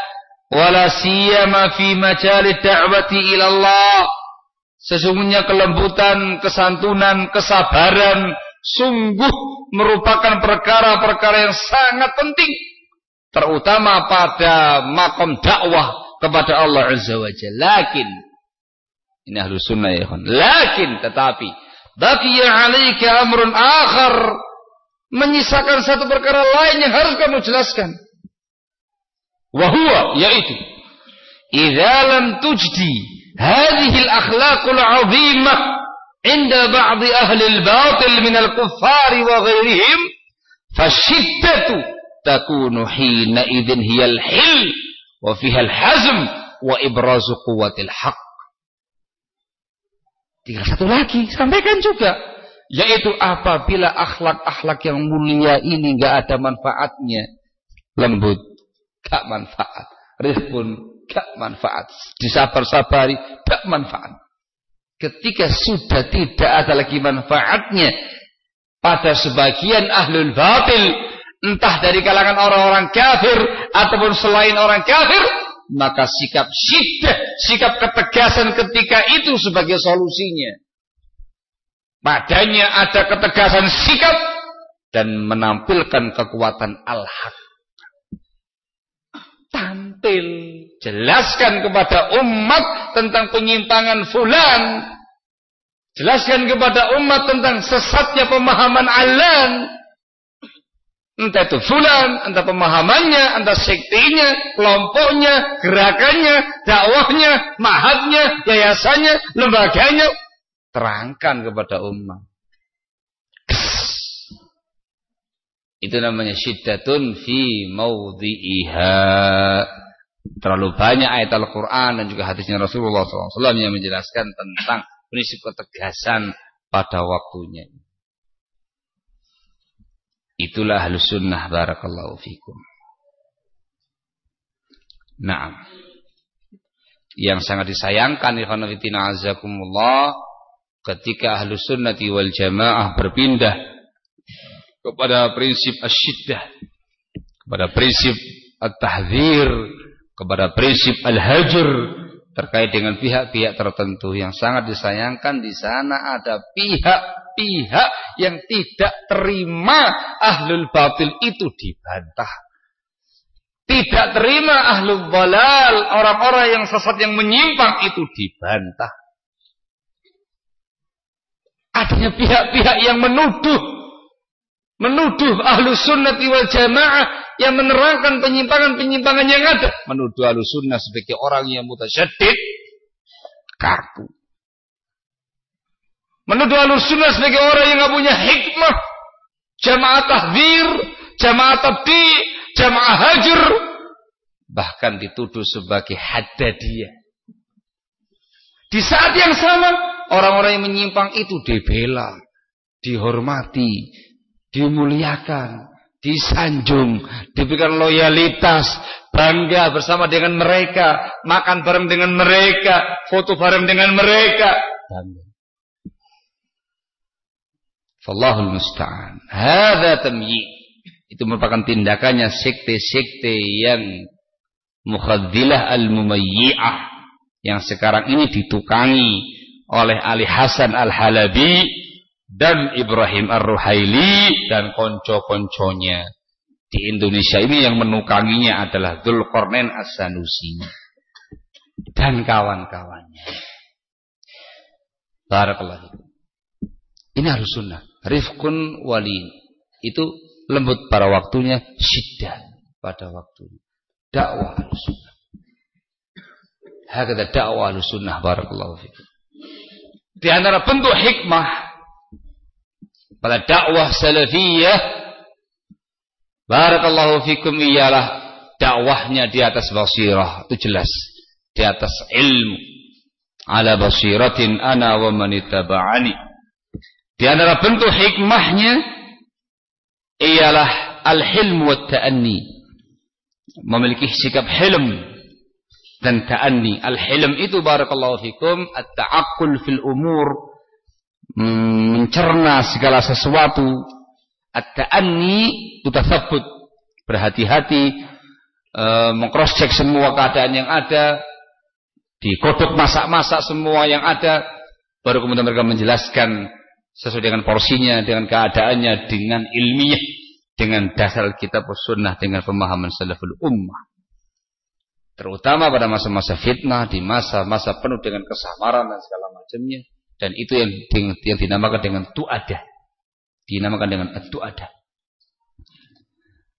wala siyama fi majal da'wati ila Allah sesungguhnya kelembutan kesantunan kesabaran sungguh merupakan perkara-perkara yang sangat penting terutama pada makom dakwah kepada Allah Azza wa Jalla. Lakin ini ahlu sunnah ya lakin tetapi baqiya alaika amrun akhar menyisakan satu perkara lain yang harus kamu jelaskan. Wahua yaitu idza lam tujdi hadhihi al-akhlaqul 'azimah 'inda ba'd ahli al-batil min al-kuffar wa ghairihim fashiddatu takunu hina idzin hiya al-hil wa fiha al-hazm wa ibrazu quwwatil haqq. Tinggal satu lagi, sampaikan juga yaitu apabila akhlak-akhlak yang mulia ini enggak ada manfaatnya lembut gak manfaat. Rifkun gak manfaat. Disabar-sabari gak manfaat. Ketika sudah tidak ada lagi manfaatnya pada sebagian ahlul batil entah dari kalangan orang-orang kafir ataupun selain orang kafir maka sikap syiddah sikap ketegasan ketika itu sebagai solusinya padanya ada ketegasan sikap dan menampilkan kekuatan al-haq tampil jelaskan kepada umat tentang penyimpangan fulan jelaskan kepada umat tentang sesatnya pemahaman alan Entah itu fulan, entah pemahamannya, entah sektinya, kelompoknya, gerakannya, dakwahnya, mahatnya, yayasannya, lembaganya. Terangkan kepada umat. Itu namanya syiddatun fi maudhi'iha. Terlalu banyak ayat Al-Quran dan juga hadisnya Rasulullah SAW yang menjelaskan tentang prinsip ketegasan pada waktunya. Itulah halus sunnah barakallahu fikum. Nah, yang sangat disayangkan ikhwanafitina azakumullah ketika ahlus sunnati wal jamaah berpindah kepada prinsip asyiddah kepada prinsip at-tahdzir kepada prinsip al-hajr terkait dengan pihak-pihak tertentu yang sangat disayangkan di sana ada pihak pihak yang tidak terima ahlul batil itu dibantah. Tidak terima ahlul balal, orang-orang yang sesat yang menyimpang itu dibantah. Adanya pihak-pihak yang menuduh menuduh ahlu sunnah wal jamaah yang menerangkan penyimpangan-penyimpangan yang ada. Menuduh ahlu sunnah sebagai orang yang mutasyadid, kaku. Menuduh al-sunnah sebagai orang yang nggak punya hikmah. Jamaah tahdir, jamaah tabdi, jamaah hajur. Bahkan dituduh sebagai haddadiyah. Di saat yang sama, orang-orang yang menyimpang itu dibela, dihormati, dimuliakan, disanjung, diberikan loyalitas, bangga bersama dengan mereka, makan bareng dengan mereka, foto bareng dengan mereka, bangga. Fallahul musta'an. Hadza. Itu merupakan tindakannya sekte-sekte yang mukhadzilah al-mumayyi'ah yang sekarang ini ditukangi oleh Ali Hasan Al-Halabi dan Ibrahim Ar-Ruhaili dan konco-konconya. Di Indonesia ini yang menukanginya adalah Dzulqarnain As-Sanusi dan kawan-kawannya. Barakallahu Ini harus sunnah. Rifkun wali itu lembut pada waktunya syiddah pada waktunya. Dakwah sunnah. Hakata dakwah sunnah. Barakallahu fikum di antara bentuk hikmah pada dakwah salafiyah barakallahu fikum ialah dakwahnya di atas basirah. Itu jelas. Di atas ilmu. Ala basiratin ana wa man ittaba'ani. Di antara bentuk hikmahnya ialah al-hilm wa ta'anni. Memiliki sikap hilm dan ta'anni. Al-hilm itu barakallahu fikum at-ta'aqqul fil umur mencerna segala sesuatu. At-ta'anni tathabbut, berhati-hati e, semua keadaan yang ada, dikodok masak-masak semua yang ada, baru kemudian mereka menjelaskan sesuai dengan porsinya, dengan keadaannya, dengan ilmiah, dengan dasar kitab sunnah, dengan pemahaman salaful ummah. Terutama pada masa-masa fitnah, di masa-masa penuh dengan kesamaran dan segala macamnya. Dan itu yang, yang dinamakan dengan tu'adah. Dinamakan dengan tu'adah.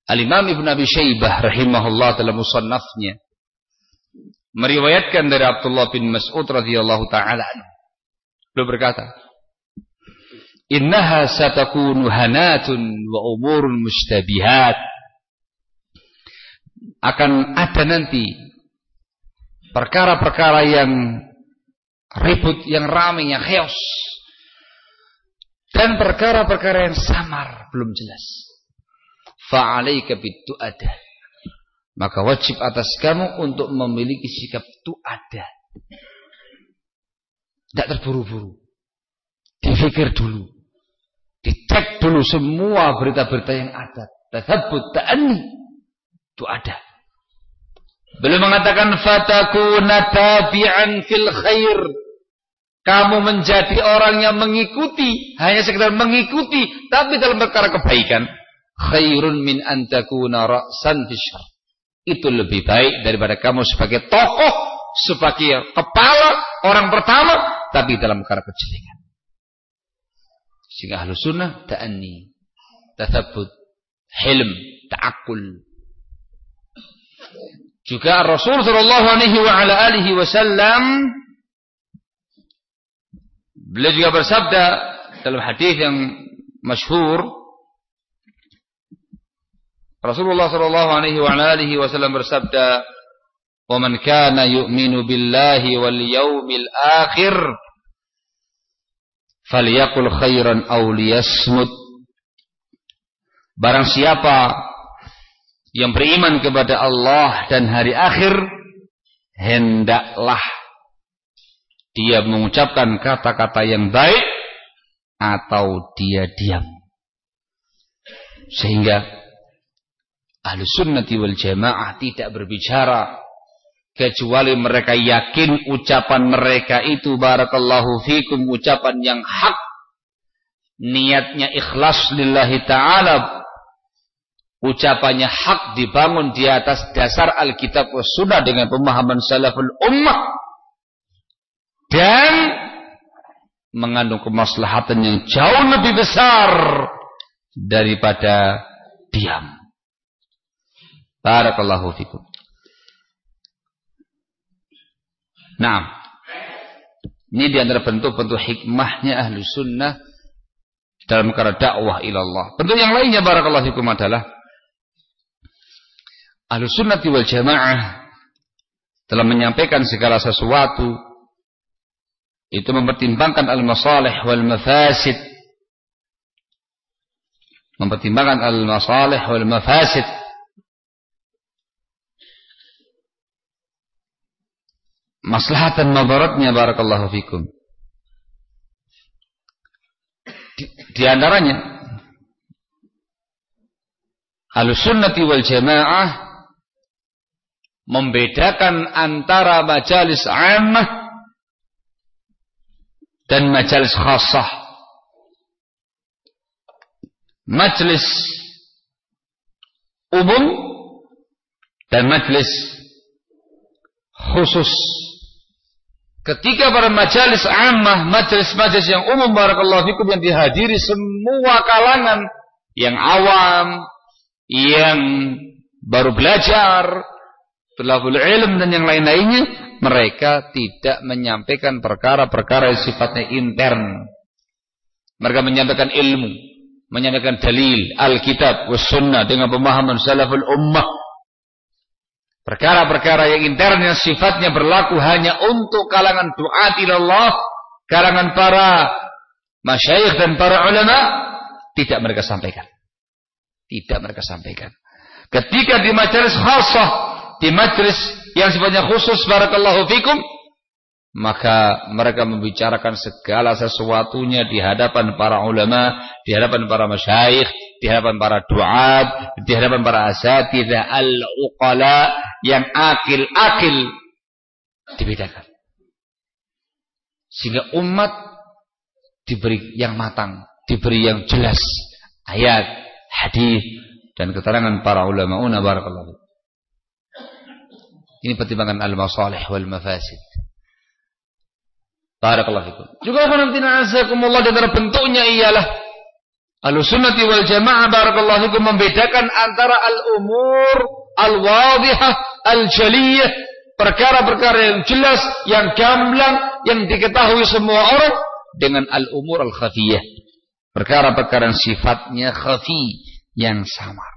Al-Imam Ibn Abi Shaybah rahimahullah dalam musannafnya meriwayatkan dari Abdullah bin Mas'ud radhiyallahu taala Beliau berkata, innaha satakunu hanatun wa umurun mustabihat akan ada nanti perkara-perkara yang ribut, yang ramai, yang chaos dan perkara-perkara yang samar belum jelas. Fa'alaika ada. Maka wajib atas kamu untuk memiliki sikap ada. Tidak terburu-buru. Dipikir dulu. Dicek dulu semua berita-berita yang ada. Tathabut ta'ani. Itu ada. Belum mengatakan fatakuna tabi'an fil khair kamu menjadi orang yang mengikuti, hanya sekedar mengikuti, tapi dalam perkara kebaikan. Khairun min antakuna ra'san fisyar. Itu lebih baik daripada kamu sebagai tokoh, sebagai kepala, orang pertama, tapi dalam perkara kejelekan. Sehingga ahlu sunnah ta'anni, tathabut, hilm, ta'akul. Juga Rasul sallallahu alaihi wasallam Beliau juga bersabda dalam hadis yang masyhur Rasulullah sallallahu alaihi wasallam bersabda "Wa man kana yu'minu billahi wal yawmil akhir falyaqul khairan aw liyasmut" Barang siapa yang beriman kepada Allah dan hari akhir hendaklah dia mengucapkan kata-kata yang baik atau dia diam. Sehingga ahlu sunnati wal jamaah tidak berbicara kecuali mereka yakin ucapan mereka itu barakallahu fikum ucapan yang hak niatnya ikhlas lillahi ta'ala ucapannya hak dibangun di atas dasar Alkitab wa Sunnah dengan pemahaman salaful ummah dan mengandung kemaslahatan yang jauh lebih besar daripada diam. Barakallahu fikum. Nah, ini di antara bentuk-bentuk hikmahnya ahlu sunnah dalam perkara dakwah ilallah. Bentuk yang lainnya barakallahu fikum adalah ahlu sunnah wal jamaah telah menyampaikan segala sesuatu. Itu mempertimbangkan al-masalih wal mafasid. Mempertimbangkan al-masalih wal mafasid. Maslahatan madaratnya barakallahu fikum. Di, di antaranya al-sunnati wal jamaah membedakan antara majalis ammah dan majalis khasah. Majelis umum dan majelis khusus. Ketika para majalis ammah, majelis-majelis yang umum barakallahu fikum yang dihadiri semua kalangan yang awam, yang baru belajar, tulabul ilm dan yang lain-lainnya mereka tidak menyampaikan perkara-perkara yang sifatnya intern. Mereka menyampaikan ilmu, menyampaikan dalil, Alkitab, Sunnah dengan pemahaman salaful ummah. Perkara-perkara yang intern yang sifatnya berlaku hanya untuk kalangan Allah, kalangan para masyayikh dan para ulama, tidak mereka sampaikan. Tidak mereka sampaikan. Ketika di majelis khasah, di majelis yang sifatnya khusus barakallahu fikum maka mereka membicarakan segala sesuatunya di hadapan para ulama, di hadapan para masyayikh, di hadapan para duat, di hadapan para asatidzah al-uqala yang akil-akil dibedakan. Sehingga umat diberi yang matang, diberi yang jelas ayat, hadis dan keterangan para ulama una barakallahu ini pertimbangan al-masalih wal mafasid. Barakallahu fikum. Juga khonamtina azakumullah di antara bentuknya ialah Al-sunnati wal jamaah barakallahu fikum membedakan antara al-umur al-wadihah al-jaliyah perkara-perkara yang jelas, yang gamblang, yang diketahui semua orang dengan al-umur al-khafiyah. Perkara-perkara yang sifatnya khafi, yang samar.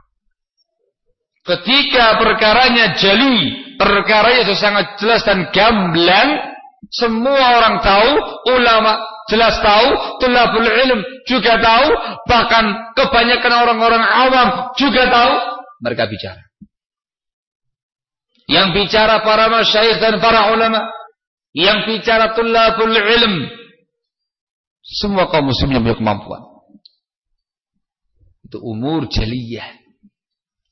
Ketika perkaranya jeli, perkaranya sangat jelas dan gamblang, semua orang tahu, ulama jelas tahu, tulabul ilm juga tahu, bahkan kebanyakan orang-orang awam juga tahu, mereka bicara. Yang bicara para masyayikh dan para ulama, yang bicara tulabul ilm, semua kaum muslimin punya kemampuan. Itu umur jaliyah.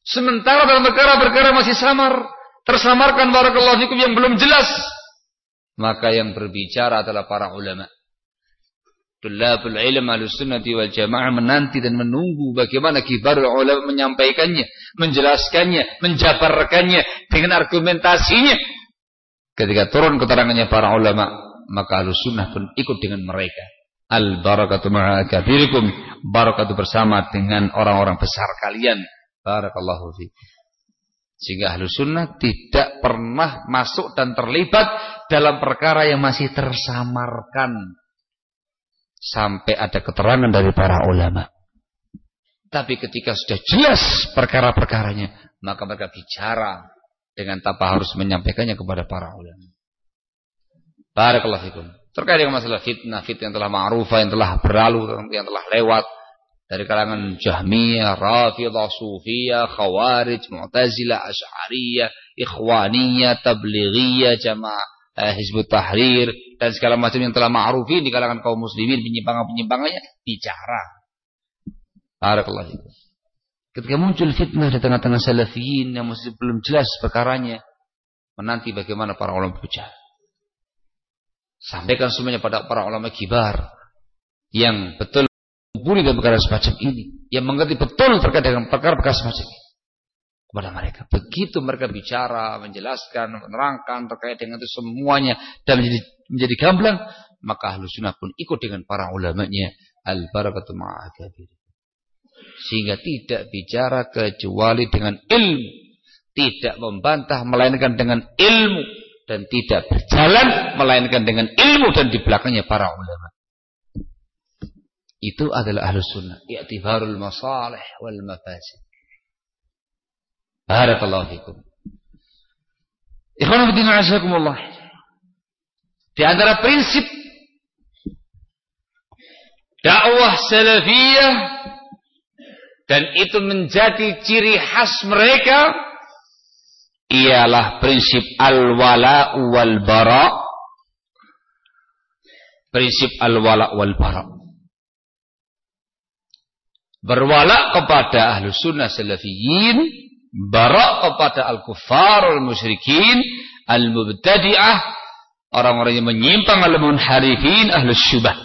Sementara dalam perkara-perkara masih samar, tersamarkan barakallahu fikum yang belum jelas, maka yang berbicara adalah para ulama. Tulabul ilm al-sunnati wal jamaah menanti dan menunggu bagaimana kibar ulama menyampaikannya, menjelaskannya, menjabarkannya dengan argumentasinya. Ketika turun keterangannya para ulama, maka al-sunnah pun ikut dengan mereka. Al-barakatu ma'akabirikum. Barakatu bersama dengan orang-orang besar kalian. Barakallahu fi. Sehingga ahlu sunnah tidak pernah masuk dan terlibat dalam perkara yang masih tersamarkan sampai ada keterangan dari para ulama. Tapi ketika sudah jelas perkara-perkaranya, maka mereka bicara dengan tanpa harus menyampaikannya kepada para ulama. Barakallahu fikum. Terkait dengan masalah fitnah, fitnah yang telah ma'rufah, yang telah berlalu, yang telah lewat dari kalangan Jahmiyah, Rafidah, Sufiyah, Khawarij, Mu'tazilah, Asy'ariyah, Ikhwaniyah, Tablighiyah, Jamaah eh, Hizbut Tahrir dan segala macam yang telah ma'rufin di kalangan kaum muslimin penyimpangan-penyimpangannya bicara. Barakallahu Ketika muncul fitnah di tengah-tengah salafiyin yang masih belum jelas perkaranya, menanti bagaimana para ulama berbicara. Sampaikan semuanya pada para ulama kibar yang betul buri dan perkara semacam ini, yang mengerti betul terkait dengan perkara-perkara semacam ini kepada mereka. Begitu mereka bicara, menjelaskan, menerangkan terkait dengan itu semuanya dan menjadi menjadi gamblang, maka ahlu sunnah pun ikut dengan para ulamanya al-barakatu ma'akabir. Sehingga tidak bicara kecuali dengan ilmu. Tidak membantah melainkan dengan ilmu. Dan tidak berjalan melainkan dengan ilmu dan di belakangnya para ulama. Itu adalah ahlu sunnah. I'tibarul masalih wal mafasid. Barakallahu fikum. Ikhwan fillah azakumullah. Di antara prinsip dakwah salafiyah dan itu menjadi ciri khas mereka ialah prinsip al-wala wal bara. Prinsip al-wala wal bara. Berwala kepada ahlu sunnah salafiyin Barak kepada al-kufar, al-musyrikin, al-mubtadi'ah, orang-orang yang menyimpang, al-munharifin, ahlus syubah.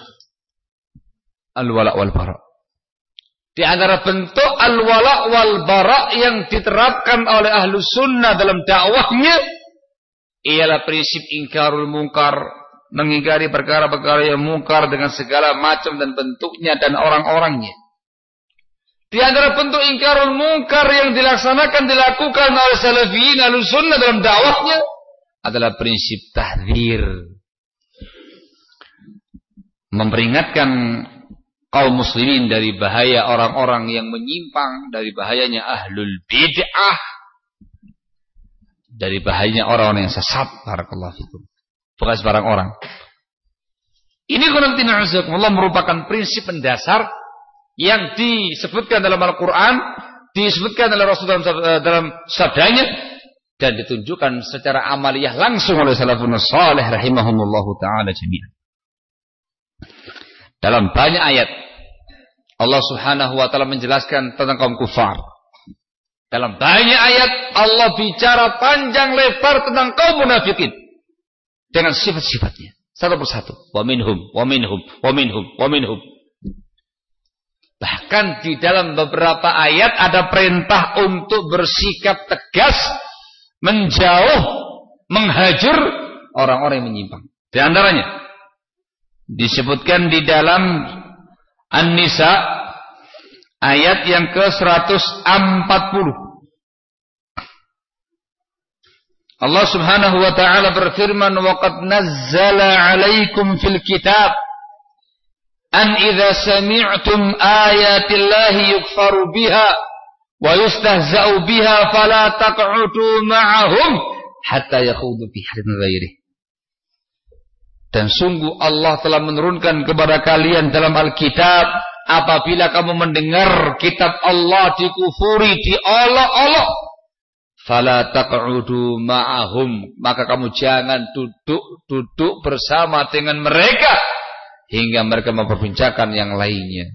Al-wala' wal-bara. Di antara bentuk al-wala' wal-bara yang diterapkan oleh ahlus sunnah dalam dakwahnya, ialah prinsip ingkarul mungkar, mengingkari perkara-perkara yang mungkar dengan segala macam dan bentuknya dan orang-orangnya. Di antara bentuk ingkarul mungkar yang dilaksanakan dilakukan oleh salafiyin al-sunnah dalam dakwahnya adalah prinsip tahdir. Memperingatkan kaum muslimin dari bahaya orang-orang yang menyimpang, dari bahayanya ahlul bid'ah, dari bahayanya orang-orang yang sesat. Barakallahu fikum. Bukan sebarang orang. Ini Allah merupakan prinsip mendasar yang disebutkan dalam Al-Quran, disebutkan oleh Rasul dalam, eh, dalam sabdanya, dan ditunjukkan secara amaliyah langsung oleh salafun salih rahimahumullahu ta'ala jami'an. Dalam banyak ayat, Allah subhanahu wa ta'ala menjelaskan tentang kaum kufar. Dalam banyak ayat, Allah bicara panjang lebar tentang kaum munafikin. Dengan sifat-sifatnya. Satu persatu. Wa minhum, wa minhum, wa minhum, wa minhum. Bahkan di dalam beberapa ayat ada perintah untuk bersikap tegas, menjauh, menghajur orang-orang yang menyimpang. Di antaranya disebutkan di dalam An-Nisa ayat yang ke-140. Allah Subhanahu wa taala berfirman, "Wa nazzala 'alaikum fil kitab" an idza sami'tum ayatillahi yukfaru biha wa yustahza'u biha fala taq'udu ma'ahum hatta yakhudu fi hadithin ghairi Dan sungguh Allah telah menurunkan kepada kalian dalam Alkitab apabila kamu mendengar kitab Allah dikufuri, diolok-olok, fala taq'udu ma'ahum, maka kamu jangan duduk-duduk bersama dengan mereka hingga mereka memperbincangkan yang lainnya.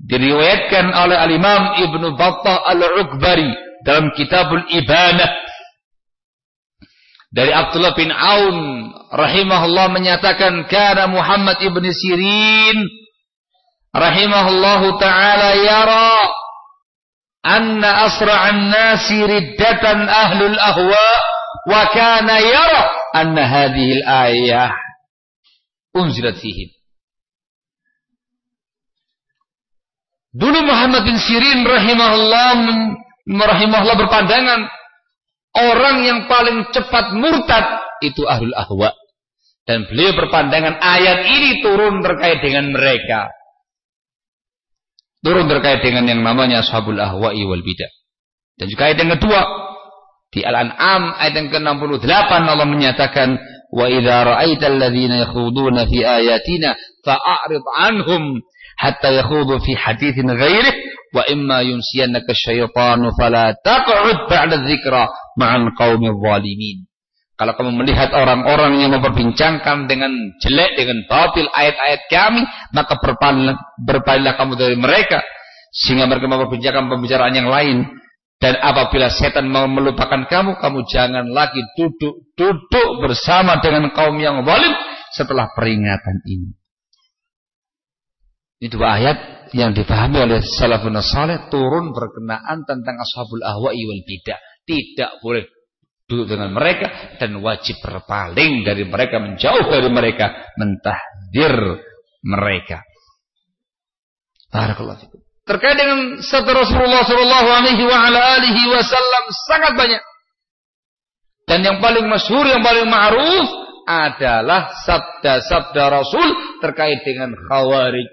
Diriwayatkan oleh Al-Imam Ibnu Battah Al-Ukbari dalam Kitabul Ibanah dari Abdullah bin Aun rahimahullah menyatakan kana Muhammad ibn Sirin rahimahullahu taala yara anna asra'an nasi riddatan ahlul ahwa wa kana yara anna hadhihi al-ayah unzilat fihim Dulu Muhammad bin Sirin rahimahullah rahimahullah berpandangan Orang yang paling cepat murtad itu ahlul ahwa. Dan beliau berpandangan ayat ini turun terkait dengan mereka. Turun terkait dengan yang namanya ashabul ahwa'i wal bidah. Dan juga ayat yang kedua. Di Al-An'am ayat yang ke-68 Allah menyatakan. Ra'aita alladhina yakhuduna fi ayatina fa'arid anhum hatta yakhudu fi hadithin ghairih wa imma yunsiyannaka syaitanu fala taq'ud ba'da dzikra ma'al qaumil zalimin. Kalau kamu melihat orang-orang yang memperbincangkan dengan jelek, dengan batil ayat-ayat kami, maka berpalinglah kamu dari mereka. Sehingga mereka memperbincangkan pembicaraan yang lain. Dan apabila setan mau melupakan kamu, kamu jangan lagi duduk-duduk bersama dengan kaum yang zalim setelah peringatan ini. Ini dua ayat yang dipahami oleh salafun salih turun berkenaan tentang ashabul ahwa'i wal bidah tidak boleh duduk dengan mereka dan wajib berpaling dari mereka, menjauh dari mereka, mentahdir mereka. Barakallahu. Terkait dengan sabda Rasulullah sallallahu alaihi wasallam sangat banyak. Dan yang paling masyhur, yang paling ma'ruf adalah sabda-sabda Rasul terkait dengan khawarij.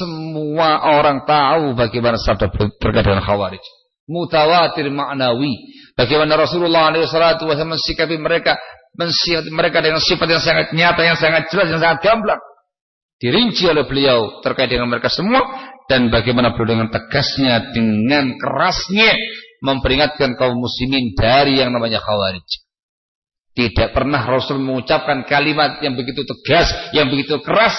Semua orang tahu bagaimana sabda terkait dengan khawarij mutawatir maknawi. Bagaimana Rasulullah SAW mensikapi mereka, mensikapi mereka dengan sifat yang sangat nyata, yang sangat jelas, yang sangat gamblang. Dirinci oleh beliau terkait dengan mereka semua dan bagaimana beliau dengan tegasnya, dengan kerasnya memperingatkan kaum muslimin dari yang namanya khawarij. Tidak pernah Rasul mengucapkan kalimat yang begitu tegas, yang begitu keras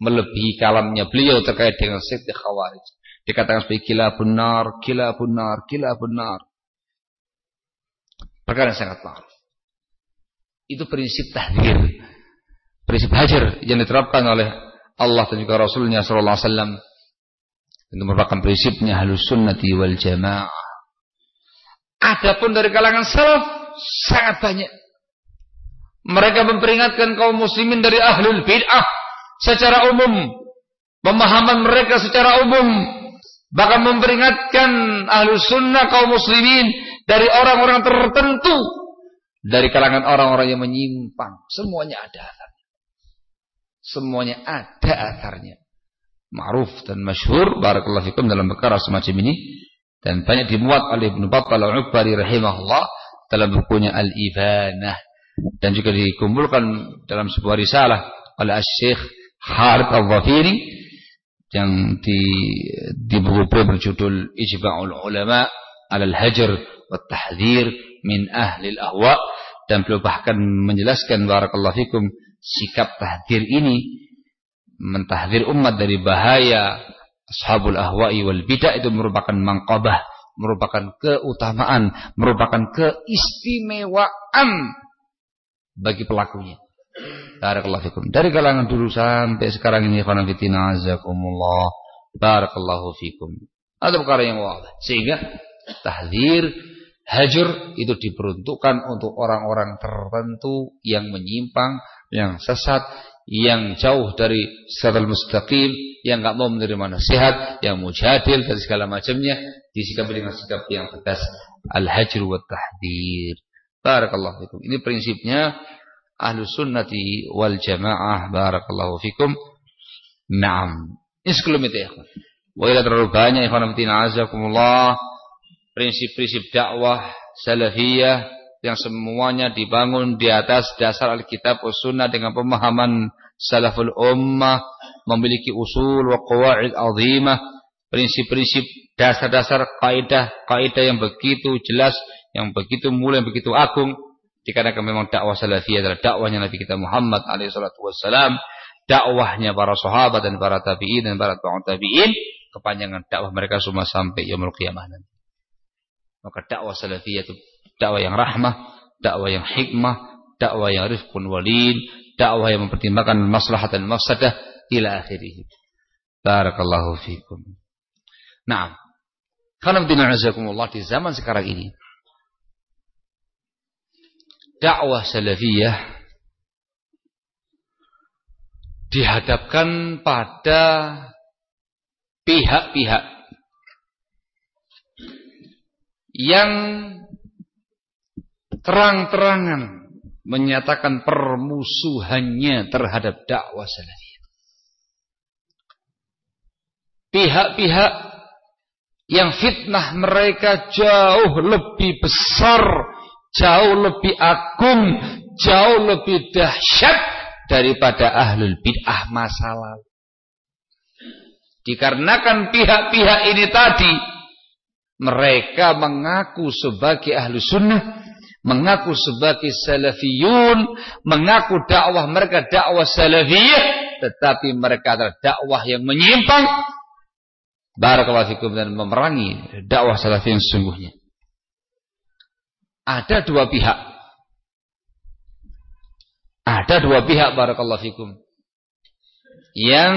melebihi kalamnya beliau terkait dengan sekte khawarij. Dikatakan sebagai kila benar, kila benar, kila benar. Perkara yang sangat ma'ruf. Itu prinsip tahdir. Prinsip hajar yang diterapkan oleh Allah dan juga Rasulnya Sallallahu Alaihi Wasallam. Itu merupakan prinsipnya halus sunnati wal jamaah. Adapun dari kalangan salaf sangat banyak. Mereka memperingatkan kaum muslimin dari ahlul bid'ah secara umum. Pemahaman mereka secara umum Bahkan memperingatkan ahlu sunnah kaum muslimin dari orang-orang tertentu. Dari kalangan orang-orang yang menyimpang. Semuanya ada. Semuanya ada akarnya. Ma'ruf dan masyhur barakallahu fikum dalam perkara semacam ini. Dan banyak dimuat oleh Ibnu Battal Al-Ukbari rahimahullah dalam bukunya Al-Ibanah dan juga dikumpulkan dalam sebuah risalah oleh Asy-Syaikh Harith Al-Dhafiri yang di di buku berjudul Ijma'ul Ulama al Hajar wa Tahdhir min Ahli Al-Ahwa dan beliau bahkan menjelaskan barakallahu fikum sikap tahdir ini mentahdir umat dari bahaya ashabul ahwa'i wal bidah itu merupakan mangkabah merupakan keutamaan merupakan keistimewaan bagi pelakunya Barakallahu fikum. Dari kalangan dulu sampai sekarang ini khana fitina azakumullah. Barakallahu fikum. Ada perkara yang wadah. Sehingga tahdir hajur itu diperuntukkan untuk orang-orang tertentu yang menyimpang, yang sesat, yang jauh dari siratal mustaqim, yang enggak mau menerima nasihat, yang mujadil dan segala macamnya disikapi dengan sikap yang tegas. Al-hajr wa tahdir. Barakallahu fikum. Ini prinsipnya ahlu sunnati wal jamaah barakallahu fikum naam ini sebelum itu ya Wailah terlalu banyak ikhwan prinsip-prinsip dakwah salafiyah yang semuanya dibangun di atas dasar Alkitab Sunnah dengan pemahaman salaful ummah, memiliki usul wa qawaid azimah, prinsip-prinsip dasar-dasar kaidah, kaidah yang begitu jelas, yang begitu mulia, yang begitu agung. Dikarenakan memang dakwah salafiyah adalah dakwahnya Nabi kita Muhammad alaihi salatu wassalam, dakwahnya para sahabat dan para tabi'in dan para tabi'in, kepanjangan dakwah mereka semua sampai yaumul qiyamah nanti. Maka dakwah salafiyah itu dakwah yang rahmah, dakwah yang hikmah, dakwah yang rifqun walin, dakwah yang mempertimbangkan maslahat dan mafsadah ila akhirih. Barakallahu fikum. Nah, karena azakumullah di zaman sekarang ini dakwah salafiyah dihadapkan pada pihak-pihak yang terang-terangan menyatakan permusuhannya terhadap dakwah salafiyah. Pihak-pihak yang fitnah mereka jauh lebih besar, jauh lebih agung, jauh lebih dahsyat daripada ahlul bid'ah masa lalu. Dikarenakan pihak-pihak ini tadi mereka mengaku sebagai ahlu sunnah mengaku sebagai salafiyun, mengaku dakwah mereka dakwah salafiyah, tetapi mereka adalah dakwah yang menyimpang. Barakallahu fikum dan memerangi dakwah salafiyah yang sesungguhnya. Ada dua pihak. Ada dua pihak barakallahu fikum yang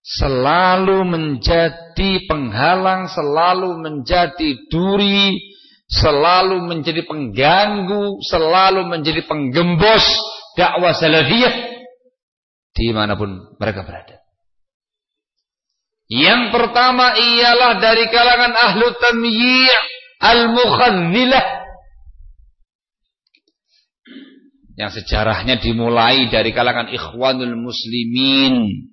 selalu menjadi penghalang, selalu menjadi duri selalu menjadi pengganggu, selalu menjadi penggembos dakwah salafiyah di mana pun mereka berada. Yang pertama ialah dari kalangan ahlu tamyi' al-mukhannilah. Yang sejarahnya dimulai dari kalangan ikhwanul muslimin.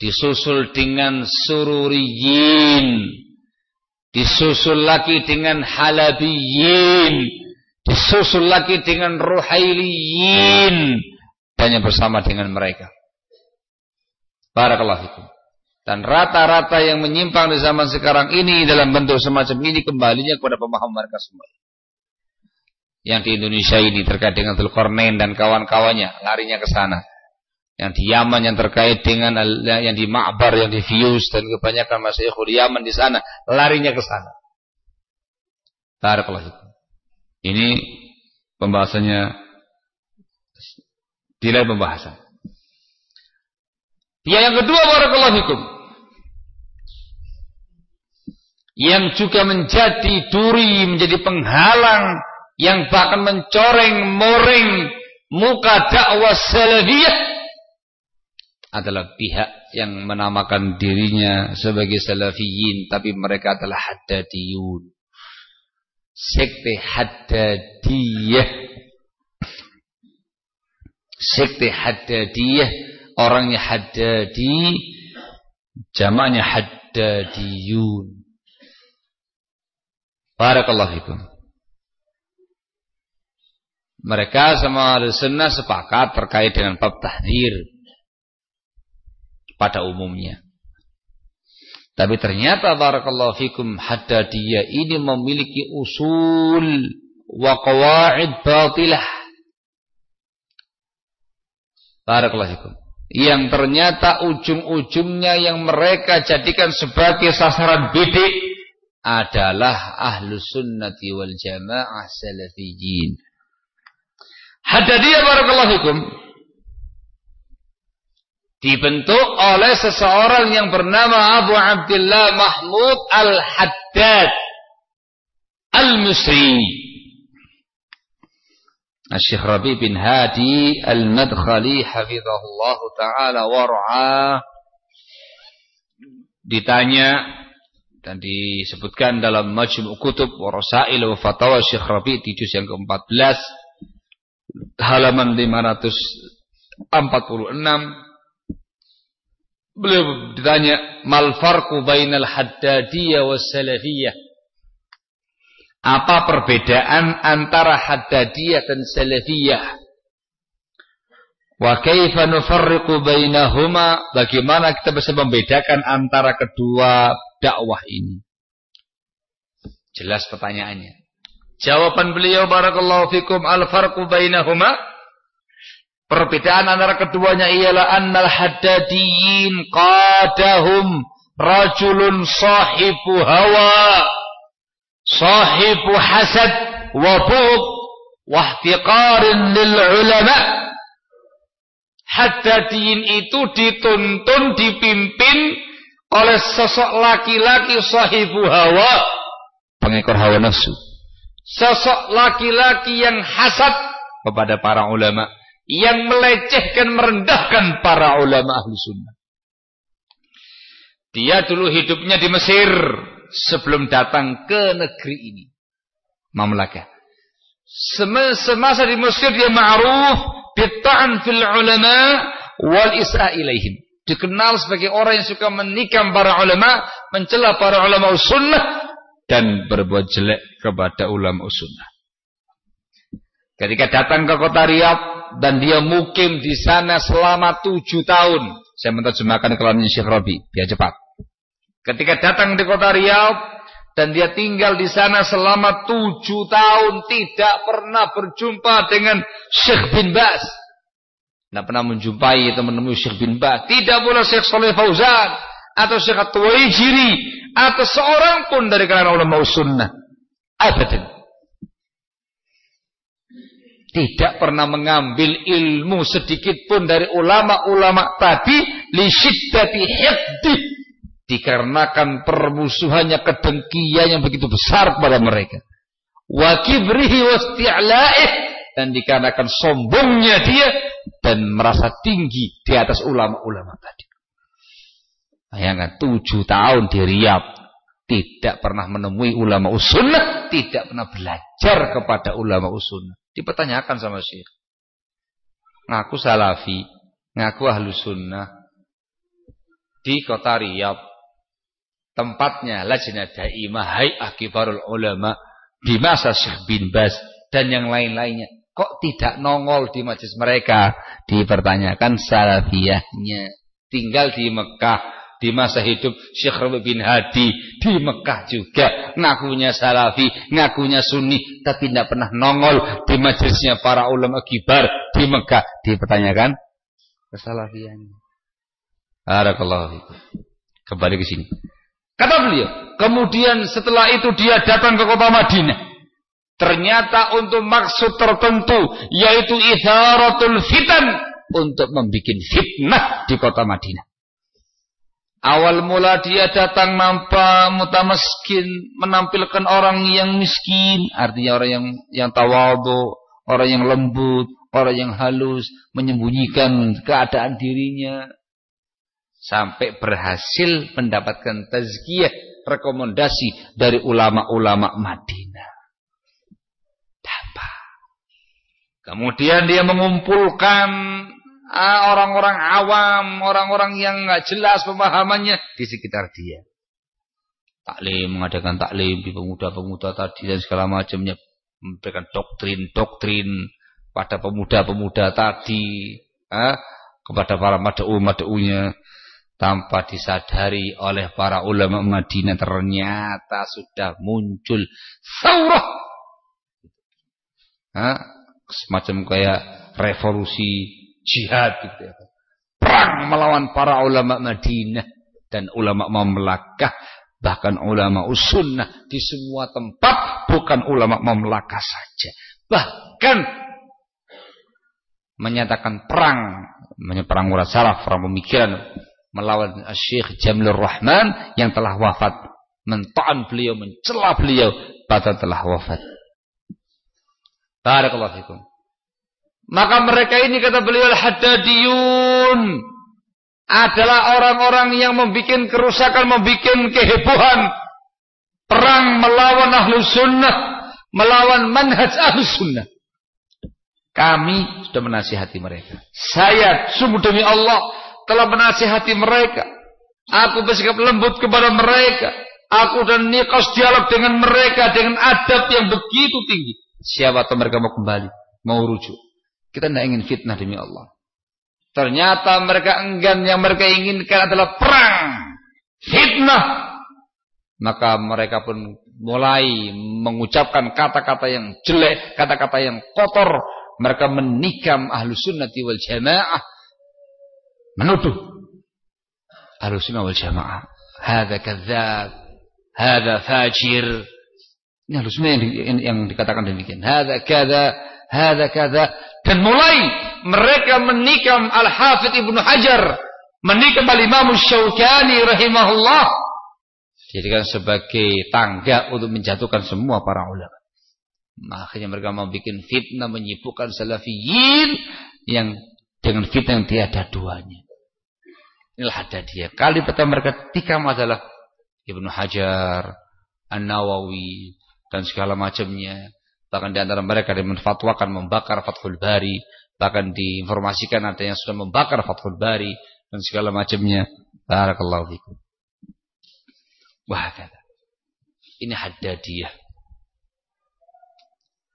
Disusul dengan sururiyin disusul lagi dengan halabiyin, disusul lagi dengan ruhailiyin, dan yang bersama dengan mereka. Barakallahu fikum. Dan rata-rata yang menyimpang di zaman sekarang ini dalam bentuk semacam ini kembalinya kepada pemahaman mereka semua. Yang di Indonesia ini terkait dengan Zulkarnain dan kawan-kawannya larinya ke sana yang di Yaman yang terkait dengan yang di Ma'bar, yang di Fius dan kebanyakan masyayikhul Yaman di sana larinya ke sana. Barakallahu Ini pembahasannya di lain pembahasan. Ya, yang kedua barakallahu fikum. Yang juga menjadi duri, menjadi penghalang yang bahkan mencoreng moreng muka dakwah salafiyah adalah pihak yang menamakan dirinya sebagai salafiyin tapi mereka adalah haddadiyun. Sekte haddadiyah. Sekte haddadiyah. Orangnya haddadi jamaknya haddadiyun. Barakallahu fikum. Mereka sama sunnah sepakat terkait dengan bab tahdir pada umumnya. Tapi ternyata barakallahu fikum haddadiyah ini memiliki usul wa qawaid batilah. Barakallahu fikum. Yang ternyata ujung-ujungnya yang mereka jadikan sebagai sasaran bidik adalah ahlu sunnati wal jamaah salafiyin. Haddadiyah barakallahu fikum dibentuk oleh seseorang yang bernama Abu Abdullah Mahmud Al-Haddad Al-Musri Syekh Rabi bin Hadi Al-Madkhali hafizahullah taala war'a ditanya dan disebutkan dalam Majmu' Kutub wa Rasail wa Fatawa Syekh Rabi di juz yang ke-14 halaman 546 Beliau ditanya, "Mal farqu bainal haddadiyah was salafiyah?" Apa perbedaan antara Haddadiyah dan Salafiyah? Wa kaifa nufarriqu bainahuma? Bagaimana kita bisa membedakan antara kedua dakwah ini? Jelas pertanyaannya. Jawaban beliau barakallahu fikum al-farqu bainahuma Perbedaan antara keduanya ialah annal haddadiyin qadahum rajulun sahibu hawa sahibu hasad wa bughd wa ihtiqarin lil ulama Haddadiyin itu dituntun, dipimpin oleh sosok laki-laki sahibu hawa. Pengekor hawa nafsu. Sosok laki-laki yang hasad kepada para ulama. Yang melecehkan, merendahkan para ulama ahli sunnah. Dia dulu hidupnya di Mesir. Sebelum datang ke negeri ini. Mamlakah. Semasa di Mesir dia ma'ruf bitta'an fil ulama wal isra ilaihim. Dikenal sebagai orang yang suka menikam para ulama, mencela para ulama sunnah dan berbuat jelek kepada ulama sunnah. Ketika datang ke kota Riyadh dan dia mukim di sana selama tujuh tahun. Saya menerjemahkan kelamin Syekh Rabi, biar cepat. Ketika datang di kota Riyadh dan dia tinggal di sana selama tujuh tahun tidak pernah berjumpa dengan Syekh bin Bas tidak pernah menjumpai atau menemui Syekh bin Baz. Tidak pula Syekh Saleh Fauzan. Atau Syekh At-Tuwaijiri. Atau seorang pun dari kalangan ulama sunnah. Abadan. Tidak pernah mengambil ilmu sedikit pun dari ulama-ulama tadi. Li syiddati hifdi. Dikarenakan permusuhannya kedengkian yang begitu besar kepada mereka. Wa kibrihi wa dan dikarenakan sombongnya dia dan merasa tinggi di atas ulama-ulama tadi. Bayangkan tujuh tahun di Riyadh tidak pernah menemui ulama usunnah, tidak pernah belajar kepada ulama usunnah. Dipertanyakan sama Syekh. Ngaku salafi, ngaku ahlu sunnah di kota Riyadh. Tempatnya lajnah daimah hai akibarul ulama di masa Syekh bin Baz dan yang lain-lainnya kok tidak nongol di majlis mereka? Dipertanyakan salafiyahnya. Tinggal di Mekah di masa hidup Syekh Rabi bin Hadi di Mekah juga ngakunya salafi, ngakunya sunni tapi tidak pernah nongol di majlisnya para ulama kibar di Mekah dipertanyakan kesalafiannya. Barakallahu Kembali ke sini. Kata beliau, kemudian setelah itu dia datang ke kota Madinah. Ternyata untuk maksud tertentu yaitu itharatul fitan untuk membuat fitnah di kota Madinah. Awal mula dia datang nampak mutamaskin, menampilkan orang yang miskin, artinya orang yang yang tawadu, orang yang lembut, orang yang halus, menyembunyikan keadaan dirinya. Sampai berhasil mendapatkan tazkiyah rekomendasi dari ulama-ulama Madinah. Kemudian dia mengumpulkan orang-orang awam, orang-orang yang nggak jelas pemahamannya di sekitar dia. Taklim, mengadakan taklim di pemuda-pemuda tadi dan segala macamnya. Memberikan doktrin-doktrin pada pemuda-pemuda tadi. Ah, kepada para mad'u-mad'unya. Tanpa disadari oleh para ulama Madinah ternyata sudah muncul saurah. Ah, semacam kayak revolusi jihad gitu ya. Perang melawan para ulama Madinah dan ulama Mamlakah bahkan ulama usunnah di semua tempat bukan ulama Mamlakah saja. Bahkan menyatakan perang, perang murad salaf, perang pemikiran melawan Syekh Jamilur Rahman yang telah wafat, mentaan beliau, mencela beliau pada telah wafat. Barakallahu fikum. Maka mereka ini kata beliau al-haddadiyun adalah orang-orang yang membuat kerusakan, membuat kehebohan, perang melawan ahlu sunnah, melawan manhaj ahlu sunnah. Kami sudah menasihati mereka. Saya sungguh demi Allah telah menasihati mereka. Aku bersikap lembut kepada mereka. Aku dan Nikos dialog dengan mereka dengan adab yang begitu tinggi. Siapa tahu mereka mau kembali, mau rujuk. Kita tidak ingin fitnah demi Allah. Ternyata mereka enggan yang mereka inginkan adalah perang, fitnah. Maka mereka pun mulai mengucapkan kata-kata yang jelek, kata-kata yang kotor. Mereka menikam ahlu sunnati wal jamaah. Menuduh ahlu sunnah wal jamaah. Hada kadzab, Hada fajir. Ini harusnya yang, yang, yang dikatakan demikian. Hada kada, hada kada. Dan mulai mereka menikam Al-Hafidh Ibnu Hajar. Menikam Al-Imam Syaukani rahimahullah. Jadikan sebagai tangga untuk menjatuhkan semua para ulama. Makanya mereka mau bikin fitnah menyibukkan salafiyin yang dengan fitnah yang tiada duanya. Inilah ada dia. Kali pertama mereka tikam adalah Ibnu Hajar, An-Nawawi dan segala macamnya. Bahkan di antara mereka yang menfatwakan membakar Fathul Bari, bahkan diinformasikan ada yang sudah membakar Fathul Bari dan segala macamnya. Barakallahu fikum. Wah, kata. Ini haddadiyah.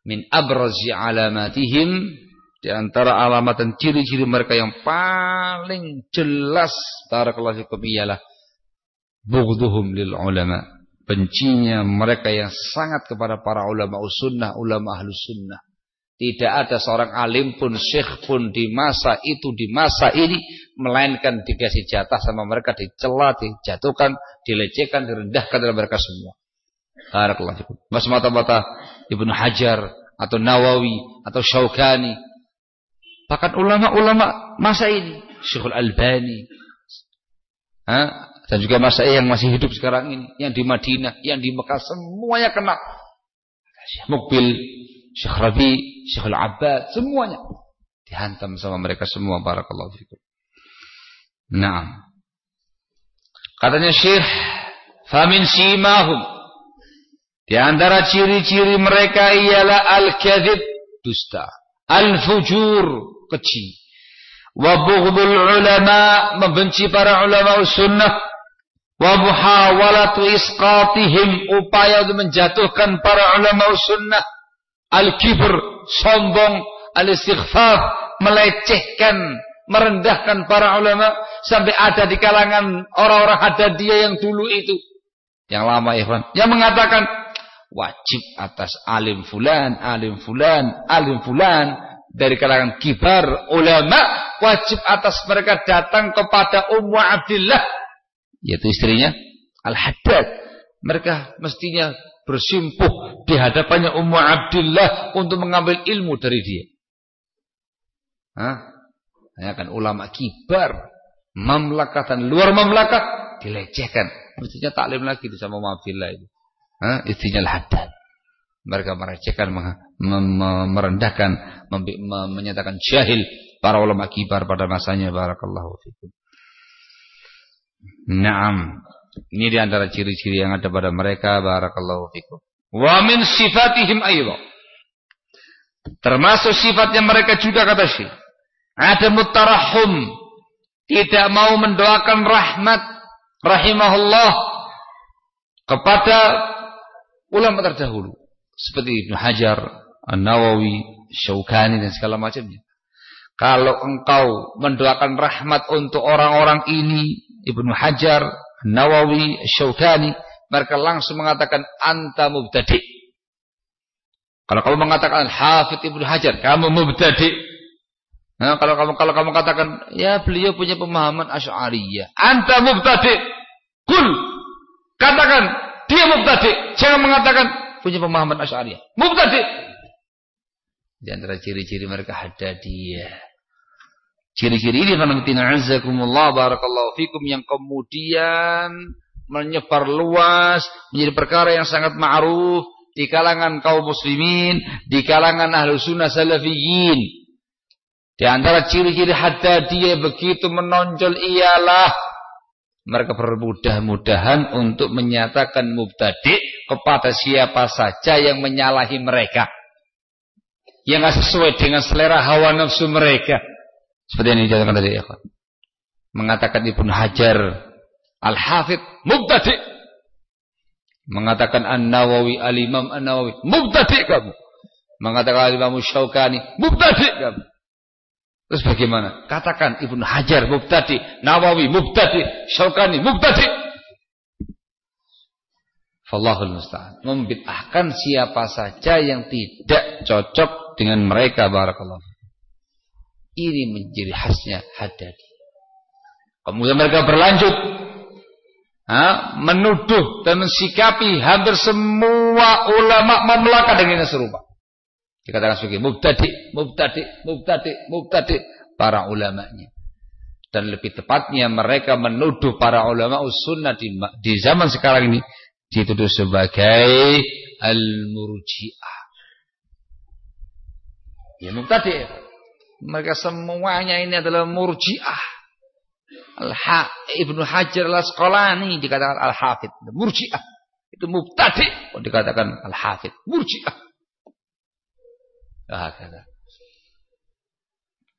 Min abrazi alamatihim di antara alamat dan ciri-ciri mereka yang paling jelas barakallahu fikum ialah bughdhuhum lil ulama bencinya mereka yang sangat kepada para ulama sunnah ulama ahlu sunnah. Tidak ada seorang alim pun syekh pun di masa itu di masa ini melainkan dikasih jatah sama mereka dicela dijatuhkan dilecehkan direndahkan dalam mereka semua. Barakallahu mas mata-mata Ibnu Hajar atau Nawawi atau Syaukani. Bahkan ulama-ulama masa ini. Syekhul Albani. Ha? Dan juga masa yang masih hidup sekarang ini, yang di Madinah, yang di Mekah semuanya kena. Syekh Mukbil, Syekh Rabi, Syekh Al-Abbad, semuanya dihantam sama mereka semua barakallahu fikum. Nah. Katanya Syekh, "Famin simahum" Di antara ciri-ciri mereka ialah al-kadzib, dusta, al-fujur, keji, wa bughdul ulama, membenci para ulama sunnah, wa muhawalatu isqatihim upaya untuk menjatuhkan para ulama sunnah. Al-kibr sombong al-istighfar melecehkan merendahkan para ulama sampai ada di kalangan orang-orang ada dia yang dulu itu. Yang lama ikhwan. Yang mengatakan wajib atas alim fulan alim fulan alim fulan. Dari kalangan kibar ulama wajib atas mereka datang kepada Ummu Abdillah yaitu istrinya Al-Haddad. Mereka mestinya bersimpuh di hadapannya Ummu Abdullah untuk mengambil ilmu dari dia. Hah? Ya kan ulama kibar, mamlakat dan luar mamlakat dilecehkan. Mestinya taklim lagi di sama Abdullah itu. Hah? Istrinya Al-Haddad. Mereka merecehkan, merendahkan, menyatakan jahil para ulama kibar pada masanya. Barakallahu fikum. Naam. Ini di antara ciri-ciri yang ada pada mereka barakallahu fikum. Wa min sifatihim aidha. Termasuk sifatnya mereka juga kata Syekh. Ada mutarahum. Tidak mau mendoakan rahmat rahimahullah kepada ulama terdahulu seperti Ibnu Hajar, An-Nawawi, Syaukani dan segala macamnya. Kalau engkau mendoakan rahmat untuk orang-orang ini Ibnu Hajar, Nawawi, Syaukani, mereka langsung mengatakan anta mubtadi. Kalau kamu mengatakan Hafidh Ibnu Hajar, kamu mubtadi. Nah, kalau kamu kalau kamu katakan ya beliau punya pemahaman Asy'ariyah, anta mubtadi. Kul katakan dia mubtadi. Jangan mengatakan punya pemahaman Asy'ariyah. Mubtadi. Di antara ciri-ciri mereka ada dia Ciri-ciri ini karena azakumullah barakallahu fikum yang kemudian menyebar luas menjadi perkara yang sangat ma'ruf di kalangan kaum muslimin, di kalangan ahlu sunnah salafiyin. Di antara ciri-ciri dia begitu menonjol ialah mereka bermudah-mudahan untuk menyatakan mubtadi kepada siapa saja yang menyalahi mereka. Yang sesuai dengan selera hawa nafsu mereka. Seperti yang dijelaskan tadi ya. Mengatakan Ibnu Hajar Al-Hafidh mubtadi. Mengatakan An-Nawawi, Al-Imam An-Nawawi, mubtadi kamu. Mengatakan Al-Imam Syaukani, mubtadi kamu. Terus bagaimana? Katakan Ibnu Hajar mubtadi, Nawawi mubtadi, Syaukani mubtadi. Fallahul musta'an. Membid'ahkan siapa saja yang tidak cocok dengan mereka barakallahu. Ini menjadi khasnya Haddadi. Kemudian mereka berlanjut ha, menuduh dan mensikapi hampir semua ulama memelakat dengan serupa. Dikatakan sebagai mubtadi, mubtadi, mubtadi, mubtadi para ulamanya. Dan lebih tepatnya mereka menuduh para ulama sunnah di, di zaman sekarang ini dituduh sebagai al-murji'ah. Ya mubtadi. Mereka semuanya ini adalah murji'ah. Al-Ha Ibnu Hajar al-Asqalani dikatakan al-Hafid. Murji'ah. Itu mubtadi. Oh, dikatakan al-Hafid. Murji'ah. Nah,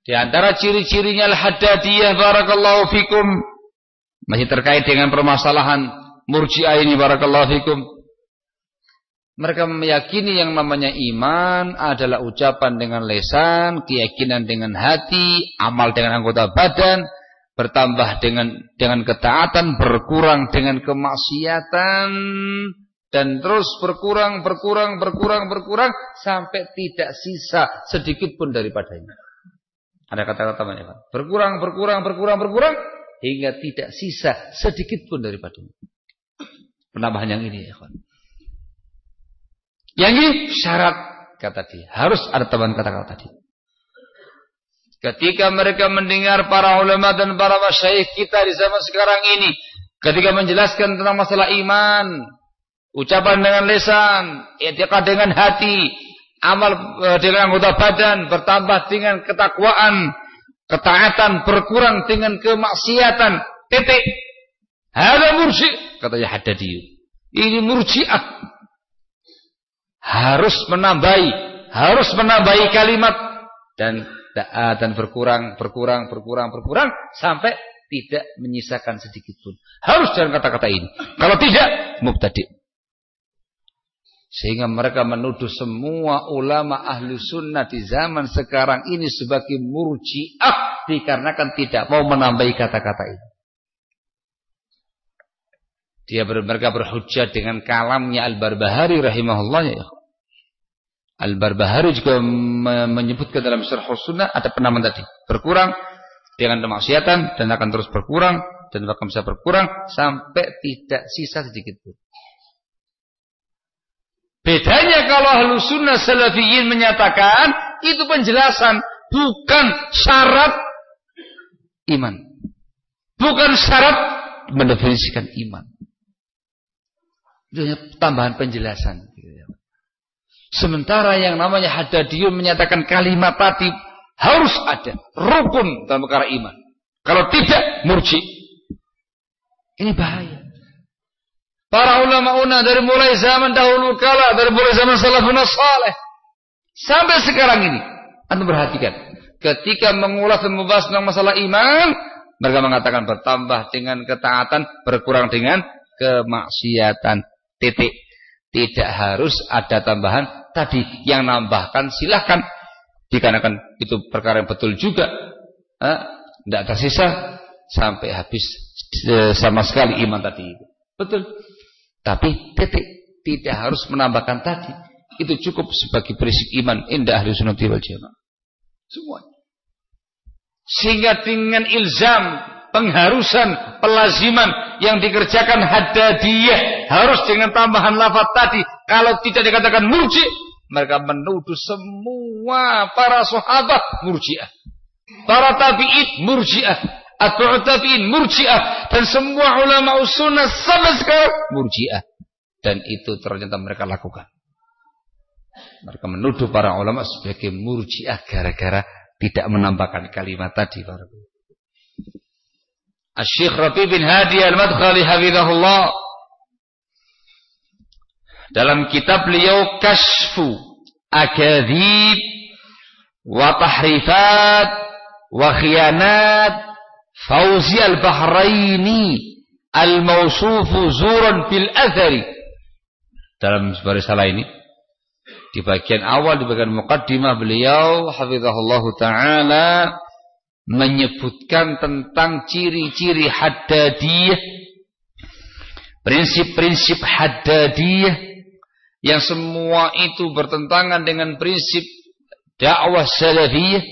Di antara ciri-cirinya al-Haddadiyah barakallahu fikum masih terkait dengan permasalahan Murji'ah ini barakallahu fikum. Mereka meyakini yang namanya iman adalah ucapan dengan lesan, keyakinan dengan hati, amal dengan anggota badan, bertambah dengan dengan ketaatan, berkurang dengan kemaksiatan dan terus berkurang, berkurang, berkurang, berkurang sampai tidak sisa sedikit pun daripadanya. Ada kata-kata banyak Pak. Berkurang, berkurang, berkurang, berkurang hingga tidak sisa sedikit pun daripadanya. Penambahan yang ini ya kawan. Yang ini syarat kata dia. Harus ada tambahan kata-kata tadi. Ketika mereka mendengar para ulama dan para masyayikh kita di zaman sekarang ini. Ketika menjelaskan tentang masalah iman. Ucapan dengan lesan. Etika dengan hati. Amal eh, dengan anggota badan. Bertambah dengan ketakwaan. Ketaatan berkurang dengan kemaksiatan. Titik. Hada mursi. Katanya hadadiyu. Ini murjiah. Harus menambahi. Harus menambahi kalimat. Dan dan berkurang, berkurang, berkurang, berkurang sampai tidak menyisakan sedikit pun. Harus dengan kata-kata ini. Kalau tidak, mubtadi. Sehingga mereka menuduh semua ulama ahlu sunnah di zaman sekarang ini sebagai murjiah dikarenakan tidak mau menambahi kata-kata ini. Dia mereka berhujjah dengan kalamnya Al-Barbahari rahimahullah ya. Al-Barbahari juga menyebutkan dalam Syarh Sunnah ada penamaan tadi. Berkurang dengan kemaksiatan dan akan terus berkurang dan bahkan bisa berkurang sampai tidak sisa sedikit pun. Bedanya kalau ahlu sunnah salafiyin menyatakan itu penjelasan bukan syarat iman. Bukan syarat mendefinisikan iman. Itu hanya tambahan penjelasan. Sementara yang namanya hadadiyun menyatakan kalimat tadi harus ada. Rukun dalam perkara iman. Kalau tidak, murji. Ini bahaya. Para ulama-una dari mulai zaman dahulu kala, dari mulai zaman salafun saleh. Sampai sekarang ini. Anda perhatikan. Ketika mengulas dan membahas tentang masalah iman, mereka mengatakan bertambah dengan ketaatan, berkurang dengan kemaksiatan. Titik. Tidak harus ada tambahan. Tadi yang nambahkan silahkan. Dikarenakan itu perkara yang betul juga. Tidak tersisa sampai habis eh, sama sekali iman tadi. Betul. Tapi titik tidak harus menambahkan tadi. Itu cukup sebagai prinsip iman indah ahli sunnah wal jamaah. Semua sehingga dengan ilzam pengharusan pelaziman yang dikerjakan hadadiyah harus dengan tambahan lafaz tadi kalau tidak dikatakan murji mereka menuduh semua para sahabat murjiah. Para tabi'in murjiah. Atau tabi'in murjiah. Dan semua ulama sunnah sama sekali murjiah. Dan itu ternyata mereka lakukan. Mereka menuduh para ulama sebagai murjiah gara-gara tidak menambahkan kalimat tadi. Al-Syeikh Rabi bin Hadi Al-Madkhali Hafizahullah. Dalam kitab beliau Kashfu Akadzib wa Tahrifat wa Khiyanat Fauzi al-Bahraini al-mawsufu zuran fil athari. Dalam sebuah risalah ini di bagian awal di bagian mukaddimah beliau hafizahullah taala menyebutkan tentang ciri-ciri haddadiyah prinsip-prinsip haddadiyah yang semua itu bertentangan dengan prinsip dakwah salafiyah.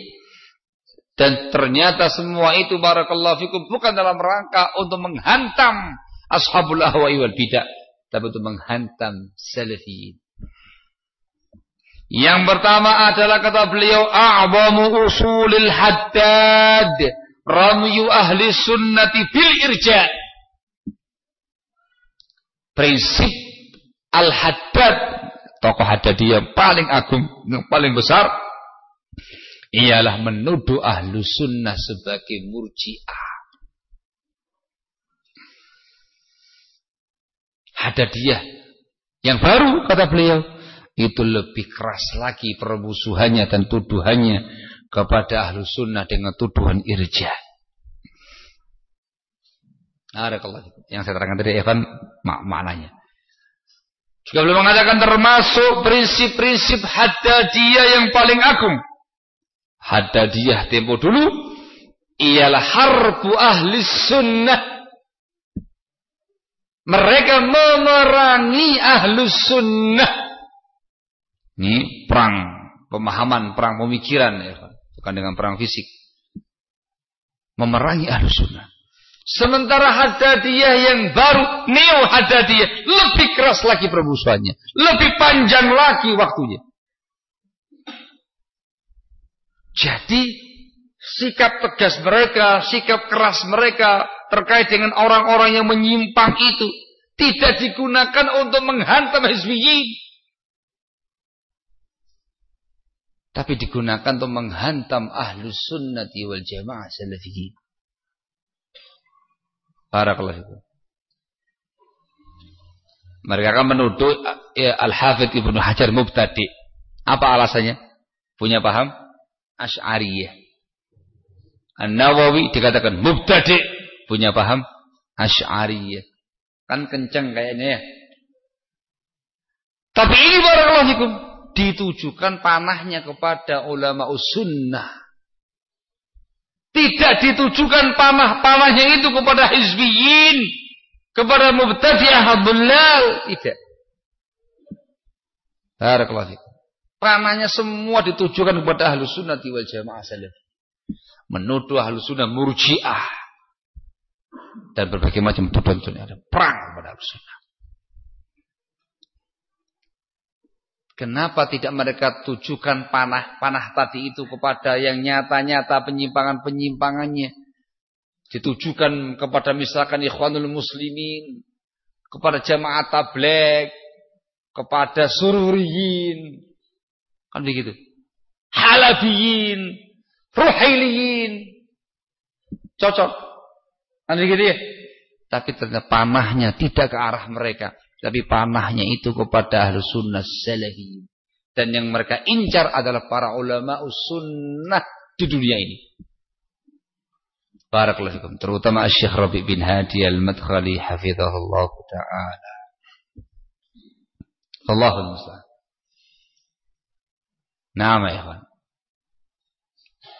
Dan ternyata semua itu barakallahu fikum bukan dalam rangka untuk menghantam ashabul ahwa'i wal bidah tapi untuk menghantam salafiyin yang pertama adalah kata beliau a'zamu usulil haddad ramyu ahli sunnati bil irja. Prinsip al-haddad tokoh haddadi yang paling agung yang paling besar ialah menuduh ahlu sunnah sebagai murjiah. Hadadiyah yang baru kata beliau itu lebih keras lagi permusuhannya dan tuduhannya kepada ahlu sunnah dengan tuduhan irja. Ada kalau yang saya terangkan tadi Evan mak maknanya. Juga belum mengatakan termasuk prinsip-prinsip hadadiyah yang paling agung. Hadadiyah tempo dulu ialah harbu ahli sunnah. Mereka memerangi ahlu sunnah ini perang pemahaman, perang pemikiran, ya, bukan dengan perang fisik. Memerangi ahlu sunnah. Sementara hadadiyah yang baru, neo hadadiyah, lebih keras lagi permusuhannya. Lebih panjang lagi waktunya. Jadi, sikap tegas mereka, sikap keras mereka terkait dengan orang-orang yang menyimpang itu tidak digunakan untuk menghantam hizbiyin. Tapi digunakan untuk menghantam ahlus sunnati wal jamaah salafiyin. Barakallahu fikum. Mereka akan menuduh ya, Al-Hafidh Ibnu Hajar mubtadi. Apa alasannya? Punya paham? Asy'ariyah. An-Nawawi dikatakan mubtadi, punya paham? Asy'ariyah. Kan kenceng kayaknya ya. Tapi ini barakallahu fikum ditujukan panahnya kepada ulama sunnah. Tidak ditujukan panah-panahnya itu kepada hizbiyin, kepada mubtadi'ah belal, tidak. Barakallahu Panahnya semua ditujukan kepada ahlu sunnah wal jamaah salaf. Menuduh ahlu sunnah murjiah. Dan berbagai macam tuduhan ada perang kepada ahlu sunnah. Kenapa tidak mereka tujukan panah-panah tadi itu kepada yang nyata-nyata penyimpangan-penyimpangannya? Ditujukan kepada misalkan ikhwanul muslimin, kepada jamaah tablek, kepada sururiyin. Kan begitu. Halabiyin, ruhailiyin. Cocok. Kan begitu ya? Tapi ternyata panahnya tidak ke arah mereka. Tapi panahnya itu kepada ahlu sunnah salafi. Dan yang mereka incar adalah para ulama sunnah di dunia ini. Barakallahu fikum. Terutama Syekh Rabi bin Hadi al-Madkhali hafizahullah ta'ala. Allahul musta'an. Nama ya kawan.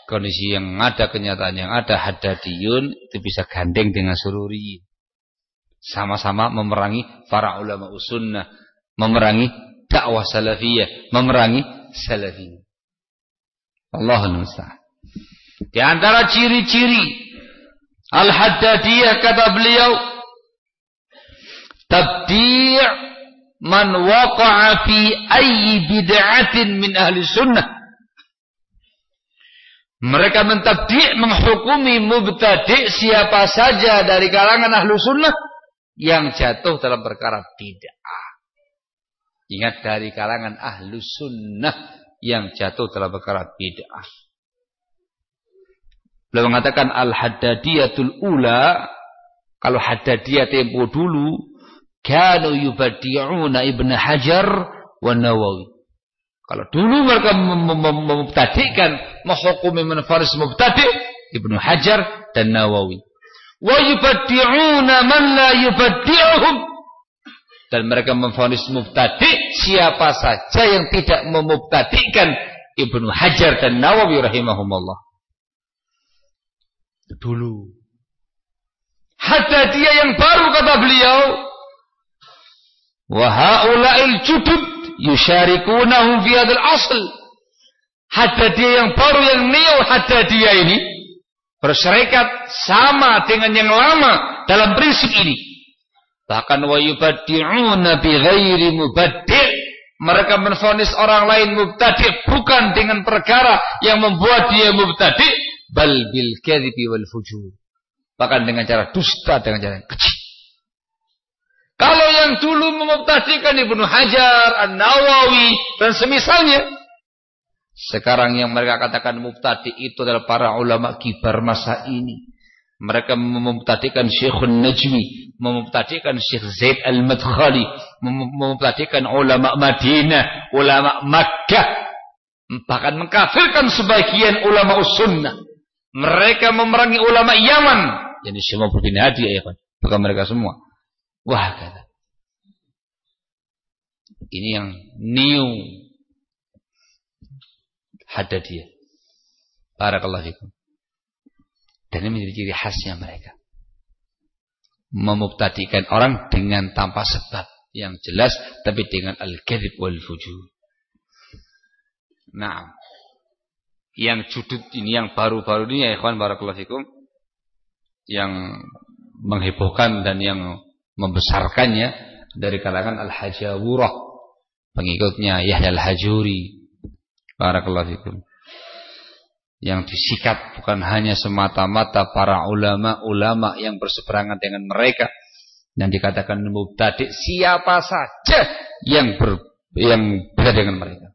Kondisi yang ada, kenyataan yang ada, hadadiyun, itu bisa gandeng dengan sururi. Sama-sama memerangi para ulama sunnah, memerangi dakwah salafiyah, memerangi salafiyah. Allahul musta'an. Di antara ciri-ciri Al-Haddadiyah kata beliau tabdi' man waqa'a fi ayyi bid'atin min ahli sunnah mereka mentabdi' menghukumi mubtadi' siapa saja dari kalangan ahlu sunnah yang jatuh dalam perkara bid'ah. Ingat dari kalangan ahlu sunnah yang jatuh dalam perkara bid'ah. Beliau mengatakan al-haddadiyatul ula kalau haddadiyah tempo dulu kanu yubadi'una Ibn Hajar wa Nawawi. Kalau dulu mereka memubtadikan menghukumi menfaris mubtadi' Ibnu Hajar dan Nawawi wa yubaddi'una man la yubaddi'uhum. Dan mereka memfonis mubtadi siapa saja yang tidak memubtadikan Ibnu Hajar dan Nawawi rahimahumullah. Dulu. Hatta dia yang baru kata beliau wa haula'il judud yusyarikunahum fi hadzal asl. Hatta dia yang baru yang neo hatta dia ini berserikat sama dengan yang lama dalam prinsip ini Bahkan wa yubaddi'una bi ghairi mubaddi' mereka menfonis orang lain mubtadi' bukan dengan perkara yang membuat dia mubtadi' bal bil kadhibi wal fujur. Bahkan dengan cara dusta dengan cara yang kecil. Kalau yang dulu memubtadikan Ibnu Hajar, An-Nawawi dan semisalnya sekarang yang mereka katakan mubtadi itu adalah para ulama kibar masa ini mereka memutadikan Syekhun Najmi, memutadikan Syekh Zaid Al-Madkhali, memutadikan ulama Madinah, ulama Makkah, bahkan mengkafirkan sebagian ulama sunnah. Mereka memerangi ulama Yaman, jadi semua bin Hadi ya kan, bukan mereka semua. Wah kata. Ini yang new hadadiyah. Barakallahu fikum. Dan ini menjadi ciri khasnya mereka. Memubtadikan orang dengan tanpa sebab yang jelas. Tapi dengan al-kadhib wal fujur. Nah. Yang judut ini, yang baru-baru ini ya ikhwan barakallahu fikum. Yang menghebohkan dan yang membesarkannya dari kalangan al-hajawurah. Pengikutnya Yahya al-Hajuri. Barakallahu fikum. Yang disikat bukan hanya semata-mata para ulama-ulama yang berseberangan dengan mereka. Dan dikatakan mubtadi siapa saja yang ber, yang beda dengan mereka.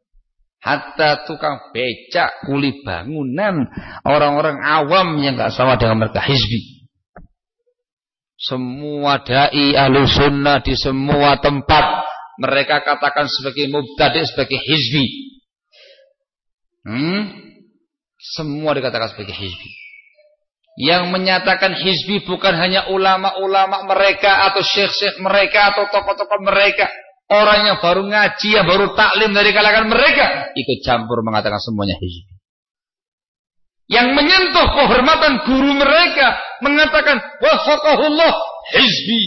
Hatta tukang becak kuli bangunan orang-orang awam yang gak sama dengan mereka hizbi. Semua dai ahlu sunnah di semua tempat mereka katakan sebagai mubtadi sebagai hizbi hmm? Semua dikatakan sebagai hizbi. Yang menyatakan hizbi bukan hanya ulama-ulama mereka atau syekh-syekh mereka atau tokoh-tokoh mereka. Orang yang baru ngaji, yang baru taklim dari kalangan mereka. Ikut campur mengatakan semuanya hizbi. Yang menyentuh kehormatan guru mereka. Mengatakan, wafakahullah hizbi.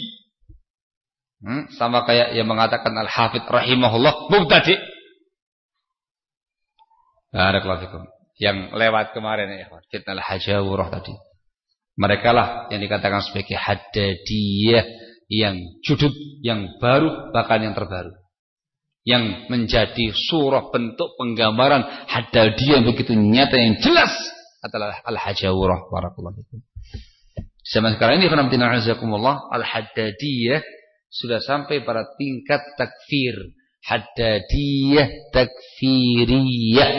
Hmm, sama kayak yang mengatakan Al-Hafidh rahimahullah mubtadi. Barakallahu yang lewat kemarin ya fitnah hajawurah tadi. Mereka lah yang dikatakan sebagai hadadiyah yang judud yang baru bahkan yang terbaru. Yang menjadi surah bentuk penggambaran hadadiyah yang begitu nyata yang jelas adalah al-hajawurah barakallahu zaman sekarang ini al-hadadiyah sudah sampai pada tingkat takfir hadadiyah takfiriyah.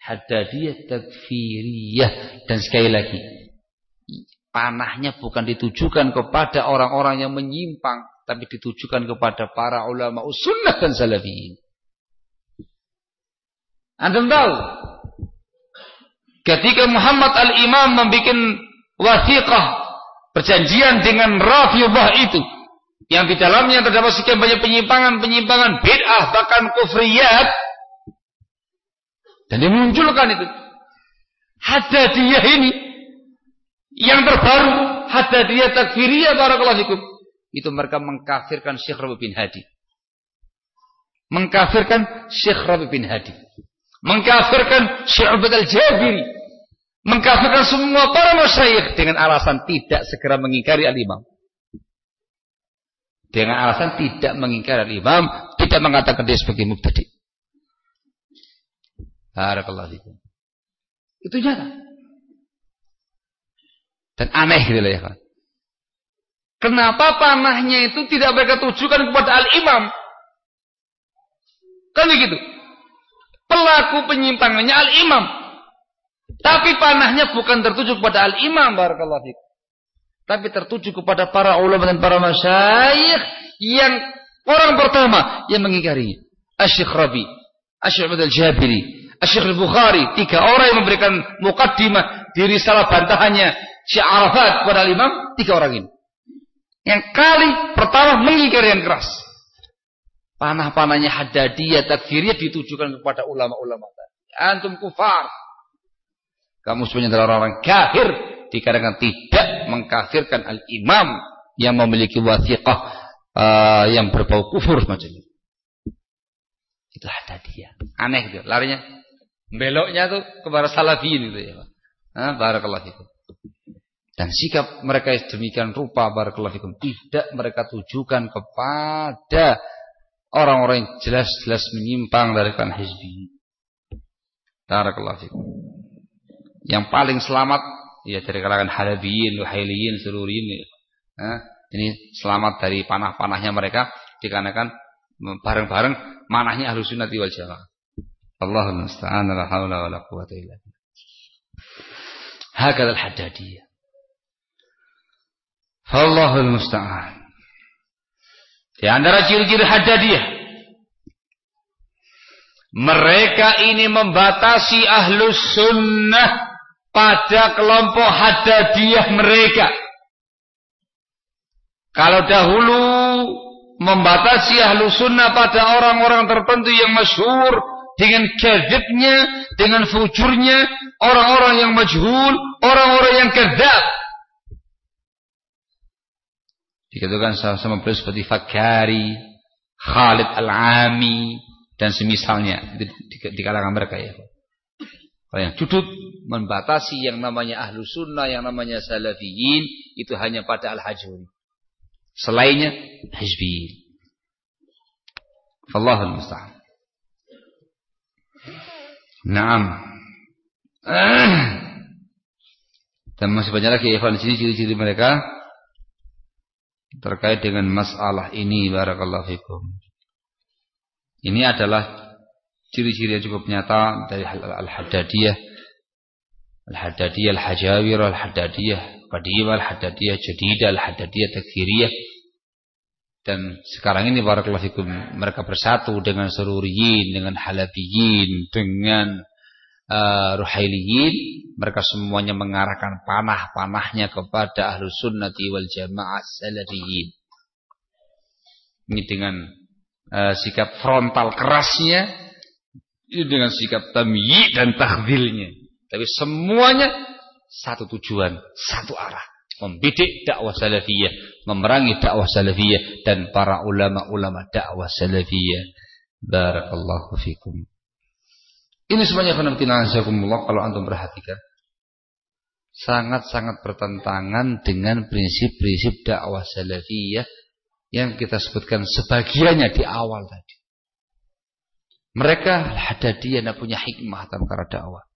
Haddadiyah takfiriyah. Dan sekali lagi panahnya bukan ditujukan kepada orang-orang yang menyimpang tapi ditujukan kepada para ulama sunnah dan salafiyin. Anda tahu? Ketika Muhammad al-Imam membuat wasiqah perjanjian dengan Rafidhah itu yang di dalamnya terdapat sekian banyak penyimpangan-penyimpangan bid'ah bahkan kufriyat dan dimunculkan itu. Hadadiyah ini. Yang terbaru. Hadadiyah takfiriyah barakallahu fikum. Itu mereka mengkafirkan Syekh Rabi bin Hadi. Mengkafirkan Syekh Rabi bin Hadi. Mengkafirkan Syekh Abad al-Jabiri. Mengkafirkan semua para masyayikh dengan alasan tidak segera mengingkari al-imam. Dengan alasan tidak mengingkari al-imam, tidak mengatakan dia sebagai mubtadi'. Barakallahu fikum. Itu nyata. Dan aneh gitu lah ya kan. Kenapa panahnya itu tidak mereka tujukan kepada al-imam? Kan begitu. Pelaku penyimpangannya al-imam. Tapi panahnya bukan tertuju kepada al-imam barakallahu fikum. Tapi tertuju kepada para ulama dan para masyayikh yang orang pertama yang mengingkarinya. Asyik Rabi, Asyik Abdul Jabiri, Syekh Al-Bukhari, tiga orang yang memberikan mukaddimah diri salah bantahannya Syekh Arafat kepada Imam, tiga orang ini. Yang kali pertama mengingkar yang keras. Panah-panahnya hadadiyah, takfiriyah ditujukan kepada ulama-ulama. Antum kufar. Kamu sebenarnya adalah orang-orang kafir. Dikarenakan tidak mengkafirkan al-imam yang memiliki wasiqah uh, yang berbau kufur macam itu. Itu hadadiyah. Aneh gitu. Larinya. Beloknya tuh kepada salafiyin gitu ya. Nah, barakallahu fikum. Dan sikap mereka demikian rupa barakallahu fikum tidak mereka tujukan kepada orang-orang yang jelas-jelas menyimpang dari kan hizbi. Barakallahu fikum. Yang paling selamat ya dari kalangan halabiyin, luhailiyin, sururiyin. Nah, ini selamat dari panah-panahnya mereka dikarenakan bareng-bareng manahnya ahlu sunnati wal jamaah. Allahul musta'an la haula wa la quwata illa billah. Hakadha al-haddadiyah. Allahul musta'an. Di antara ciri-ciri hadadiyah. Mereka ini membatasi ahlus sunnah pada kelompok hadadiyah mereka. Kalau dahulu membatasi ahlus sunnah pada orang-orang tertentu yang masyhur dengan kadzibnya, dengan fujurnya, orang-orang yang majhul, orang-orang yang kadzab. Dikatakan sama-sama beliau seperti Fakari, Khalid Al-Ami dan semisalnya di, di kalangan mereka ya. Kalau yang judul membatasi yang namanya ahlu sunnah, yang namanya salafiyin itu hanya pada al-hajuri. Selainnya hizbiyin. Allahul musta'an. Naam. Dan masih banyak lagi Evan di sini ciri-ciri mereka terkait dengan masalah ini barakallahu fikum. Ini adalah ciri-ciri yang cukup nyata dari al-Haddadiyah. al-Haddadiyah al-Hajawir al-Haddadiyah Qadimah al-Haddadiyah Jadidah al-Haddadiyah Takfiriyah. Dan sekarang ini barakallahu fikum mereka bersatu dengan Sururiyin dengan Halabiyin dengan uh, Ruhailiyin. Mereka semuanya mengarahkan panah-panahnya kepada ahlu sunnati wal jamaah salafiyin ini dengan uh, sikap frontal kerasnya ini dengan sikap tamyi dan tahdilnya tapi semuanya satu tujuan satu arah. Membidik dakwah salafiyah memerangi dakwah salafiyah dan para ulama-ulama dakwah salafiyah. Barakallahu fikum. Ini semuanya kalau antum perhatikan. Sangat-sangat bertentangan dengan prinsip-prinsip dakwah salafiyah yang kita sebutkan sebagiannya di awal tadi. Mereka hadadiyah tidak punya hikmah dalam perkara dakwah.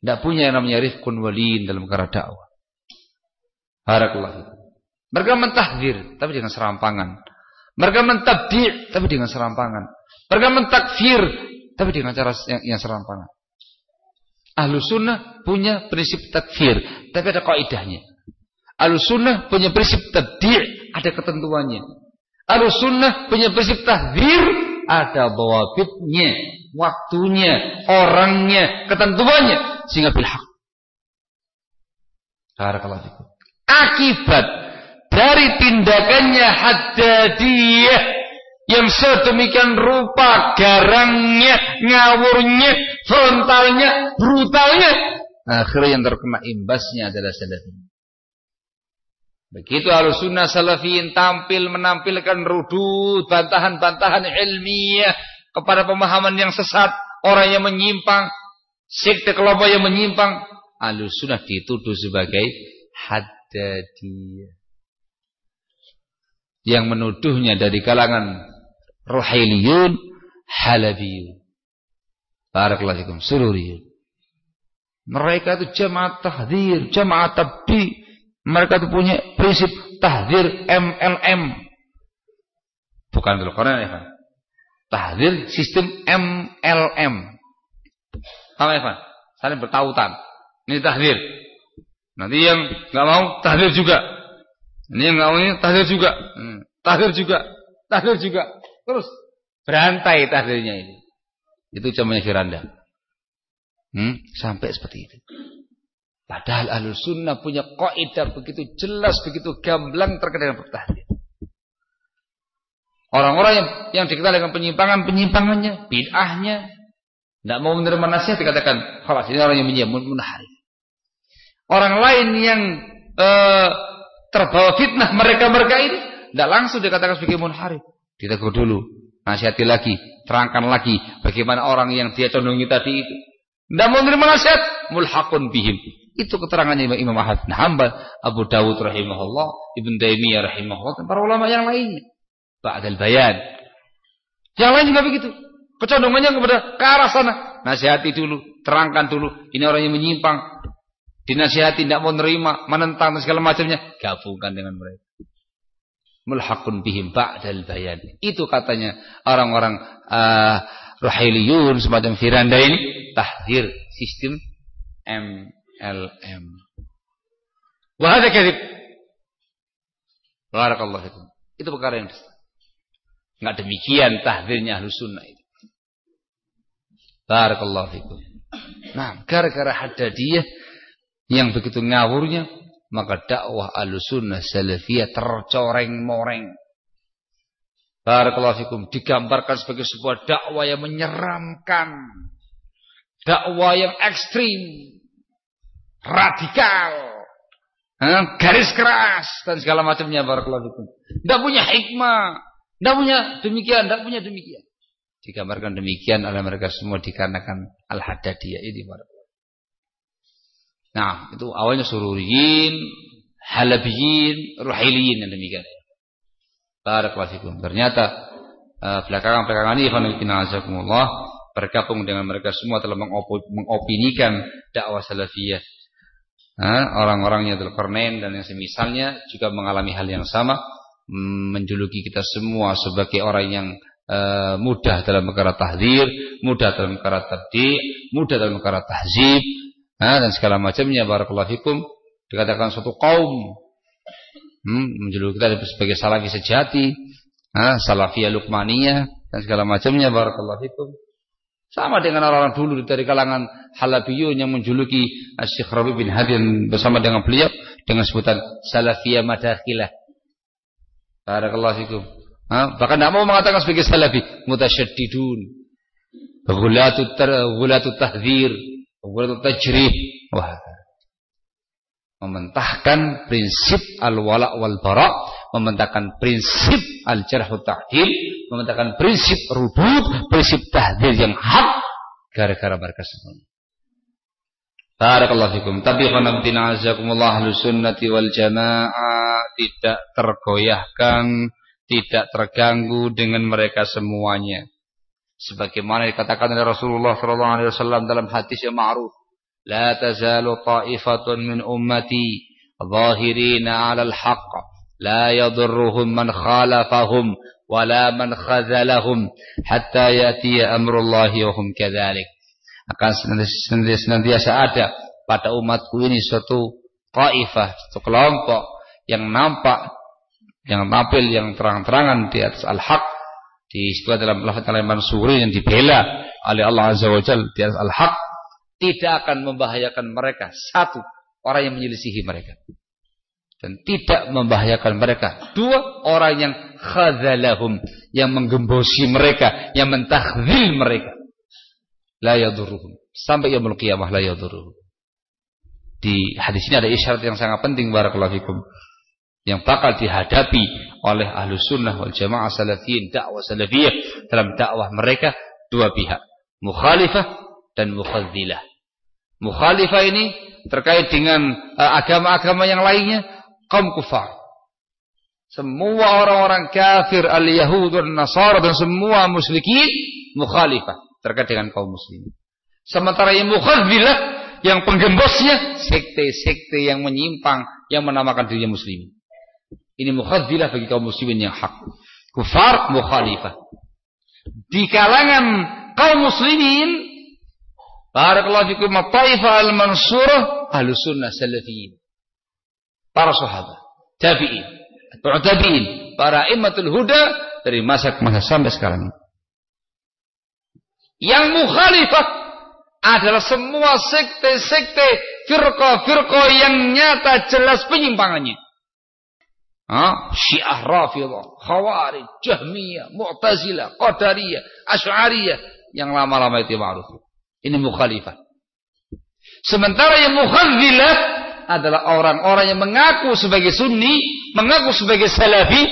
Tidak punya yang namanya rifkun walin dalam perkara dakwah. Barakallahu Mereka mentahdir tapi dengan serampangan. Mereka mentabdi' tapi dengan serampangan. Mereka mentakfir tapi dengan cara yang, yang serampangan. Ahlu sunnah punya prinsip takfir, tapi ada kaidahnya. Ahlu sunnah punya prinsip tabdi' ada ketentuannya. Ahlu sunnah punya prinsip tahdir, ada bawabitnya, waktunya, orangnya, ketentuannya. Sehingga. Barakallahu Akibat dari tindakannya haddadiyah yang sedemikian rupa garangnya, ngawurnya, frontalnya, brutalnya. Akhirnya yang terkena imbasnya adalah salafiyin. Begitu sunnah salafiyin tampil menampilkan rudud, bantahan-bantahan ilmiah kepada pemahaman yang sesat, orang yang menyimpang, sekte kelompok yang menyimpang, sunnah dituduh sebagai haddadiyah. Yang menuduhnya dari kalangan Ruhailiyun, Halabiyun. Barakallahu fikum, Sururiyun. Mereka itu jamaah tahdir, jamaah tabdi. Mereka itu punya prinsip tahdir MLM. Bukan dulu Quran ya, Pak. Tahdir sistem MLM. Paham ya, Pak? Saling bertautan. Ini tahdir. Nanti yang nggak mau tahdir juga. Ini yang nggak mau ini tahdir juga. Hmm. Tahdir juga. Tahdir juga. Terus berantai tahdirnya ini. Itu namanya firanda. Hmm, sampai seperti itu. Padahal ahlu sunnah punya kaidah begitu jelas, begitu gamblang terkait dengan tahdid. Orang-orang yang, yang dikenal dengan penyimpangan-penyimpangannya, bid'ahnya, tidak mau menerima nasihat dikatakan, kalau ini orang yang menyimpan munharif. Orang lain yang uh, terbawa fitnah mereka-mereka ini, tidak langsung dikatakan sebagai munharif. Ditegur dulu, nasihati lagi, terangkan lagi bagaimana orang yang dia condongi tadi itu. Tidak mau menerima nasihat, mulhakun bihim. Itu keterangannya Imam Ahmad bin Hanbal, Abu Dawud rahimahullah, Ibn Taimiyah rahimahullah, dan para ulama yang lainnya. Ba'dal bayan. Yang lain juga begitu. Kecondongannya kepada ke arah sana. Nasihati dulu, terangkan dulu. Ini orang yang menyimpang. Dinasihati, tidak mau nerima, menentang dan segala macamnya. Gabungkan dengan mereka. Mulhaqun bihim ba'dal bayan. Itu katanya orang-orang uh, Ruhailiyun semacam Firanda ini. Tahdir sistem MLM. Wahada kadib. Barakallahu fikum. Itu perkara yang Enggak demikian tahdirnya ahlu sunnah itu. Barakallahu fikum. Nah, gara-gara hadadiyah yang begitu ngawurnya, maka dakwah al-sunnah salafiyah tercoreng-moreng. Barakallahu fikum digambarkan sebagai sebuah dakwah yang menyeramkan. Dakwah yang ekstrim. Radikal. garis keras dan segala macamnya barakallahu fikum. Tidak punya hikmah, tidak punya demikian, tidak punya demikian. Digambarkan demikian oleh mereka semua dikarenakan Al-Haddadiyah ini. Nah, itu awalnya sururiyin, halabiyin, ruhailiyin yang demikian. Barakallahu Ternyata uh, belakangan-belakangan ini ikhwan azakumullah bergabung dengan mereka semua telah mengopinikan dakwah salafiyah. Orang-orangnya Dzulkarnain dan yang semisalnya juga mengalami hal yang sama, menjuluki kita semua sebagai orang yang uh, mudah dalam perkara tahdir, mudah dalam perkara tadi, mudah dalam perkara tahzib, dan segala macamnya. Barakallahu fikum. Dikatakan suatu kaum hmm, menjuluki kita sebagai salafi sejati, uh, salafiyah lukmaniyah dan segala macamnya. Barakallahu fikum. Sama dengan orang-orang dulu dari kalangan Halabiyun yang menjuluki Syekh Rabi bin Hadin bersama dengan beliau dengan sebutan Salafiyah Madakhilah. Barakallahu fikum. Ha? Bahkan tidak mau mengatakan sebagai salafi. Mutasyaddidun. Ghulatut ghulatut tahdzir, ghulatut tajrih. Wah. Mementahkan prinsip al-wala wal mementahkan prinsip al-jarh ta'dil, mementahkan prinsip rudud, prinsip tahdzir yang hak gara-gara mereka semua. Barakallahu fikum. Tapi khonabdina azakumullah ahlu sunnati wal jamaah tidak tergoyahkan tidak terganggu dengan mereka semuanya. Sebagaimana dikatakan oleh Rasulullah sallallahu alaihi wasallam dalam hadis yang ma'ruf, "La tazalu ta'ifatun min ummati zahirina 'alal haqq, la yadurruhum man khalafahum wala man khazalahum hatta ya'tiya amrullahi wa hum kadzalik." Akan senantiasa ada pada umatku ini suatu taifah, suatu kelompok yang nampak yang tampil yang terang-terangan di atas al-haq disebut dalam lafaz al-mansuri yang dibela oleh Allah Azza wa Jalla di atas al-haq tidak akan membahayakan mereka satu orang yang menyelisihi mereka dan tidak membahayakan mereka. Dua orang yang khadzalahum yang menggembosi mereka yang mentakhzil mereka. La yadurruhum. Sampai yaumul qiyamah la yadurruhum. Di hadis ini ada isyarat yang sangat penting barakallahu fikum yang bakal dihadapi oleh ahlu sunnah wal jamaah salafiyin dakwah salafiyah dalam dakwah mereka dua pihak. Mukhalifah dan mukhadzilah mukhalifah ini terkait dengan eh, agama-agama yang lainnya kaum kufar semua orang-orang kafir al-yahud dan nasara dan semua musyrikin mukhalifah terkait dengan kaum muslimin sementara yang mukhadzilah yang penggembosnya sekte-sekte yang menyimpang yang menamakan dirinya muslimin ini mukhadzilah bagi kaum muslimin yang hak. Kufar mukhalifah. Di kalangan kaum muslimin barakallahu fikum taifah al-mansurah ahlus sunnah salafiyin. Para sahabat, tabi'in, tabi'in, para immatul huda dari masa ke masa sampai sekarang. Yang mukhalifah adalah semua sekte-sekte firqa-firqa yang nyata jelas penyimpangannya. Ha? Syiah Rafidah, Khawarij, Jahmiyah, Mu'tazilah, Qadariyah, Asy'ariyah yang lama-lama itu ma'ruf. Ini mukhalifah. Sementara yang mukhadzilah adalah orang-orang yang mengaku sebagai sunni, mengaku sebagai salafi,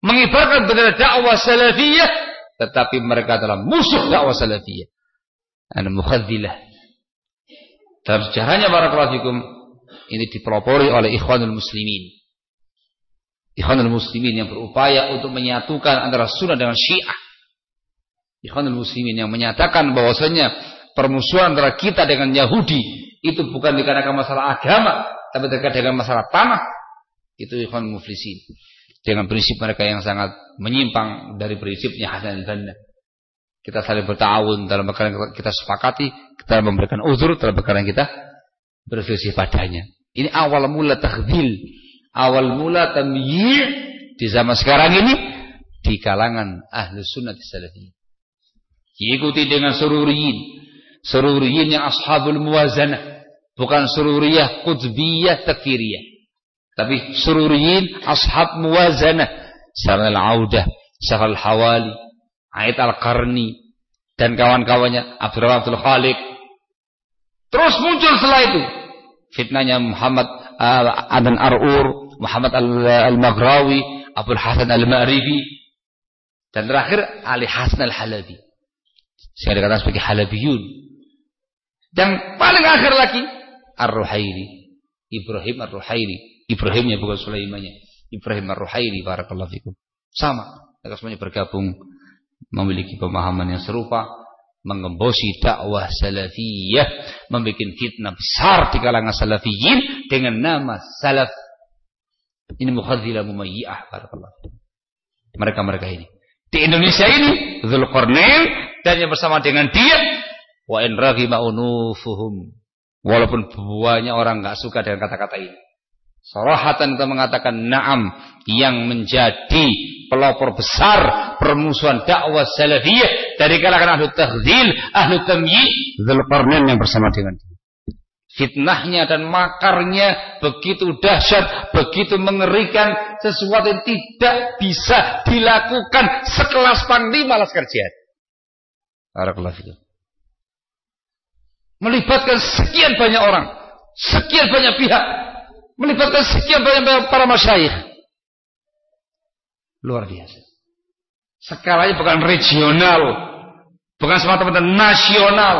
mengibarkan bendera dakwah salafiyah, tetapi mereka adalah musuh dakwah salafiyah. Ana mukhadzilah. Dalam sejarahnya fikum ini dipelopori oleh ikhwanul muslimin. Ikhwanul muslimin yang berupaya untuk menyatukan antara sunnah dengan syiah. Ikhwanul muslimin yang menyatakan bahwasanya permusuhan antara kita dengan Yahudi itu bukan dikarenakan masalah agama, tapi terkait dengan masalah tanah. Itu ikhwan muflisin. Dengan prinsip mereka yang sangat menyimpang dari prinsipnya Hasan al-Banna. Kita saling bertawun dalam perkara yang kita sepakati, kita memberikan uzur dalam perkara yang kita berselisih padanya. Ini awal mula takhdil, awal mula tamyi' di zaman sekarang ini di kalangan ahli sunnah salafiyyin. Diikuti dengan sururiyin. Sururiyin yang ashabul muwazanah. Bukan sururiyah qutbiyah takfiriyah. Tapi sururiyin ashab muwazanah. Syarah al-audah, Syarah al-hawali, Ait al-qarni, dan kawan-kawannya, Abdurrahman Abdul Khalik. Terus muncul setelah itu. Fitnahnya Muhammad uh, Adan Ar'ur, Muhammad Al-Maghrawi, Abdul Hasan Al-Ma'ribi. Dan terakhir Ali Hasan Al-Halabi. Saya dikatakan sebagai halabiyun. Dan paling akhir lagi Ar-Ruhaili. Ibrahim Ar-Ruhaili. Ibrahimnya bukan Sulaimannya. Ibrahim Ar-Ruhaili barakallahu fikum. Sama. Mereka semuanya bergabung memiliki pemahaman yang serupa, mengembosi dakwah salafiyah, membuat fitnah besar di kalangan salafiyin dengan nama salaf. Ini mukhadzilah mumayyi'ah barakallahu Mereka-mereka ini. Di Indonesia ini Zulkarnain dan yang bersama dengan dia wa in raghima unufuhum walaupun banyak orang nggak suka dengan kata-kata ini Sarahatan kita mengatakan na'am yang menjadi pelopor besar permusuhan dakwah salafiyah dari kalangan ahlu tahdil, ahlu tamyi, Zulkarnain yang bersama dengan dia. Fitnahnya dan makarnya begitu dahsyat, begitu mengerikan, sesuatu yang tidak bisa dilakukan sekelas panglima laskar jihad. Barakallahu fikum. Melibatkan sekian banyak orang, sekian banyak pihak, melibatkan sekian banyak para masyayikh. Luar biasa. Skalanya bukan regional, bukan semata-mata nasional,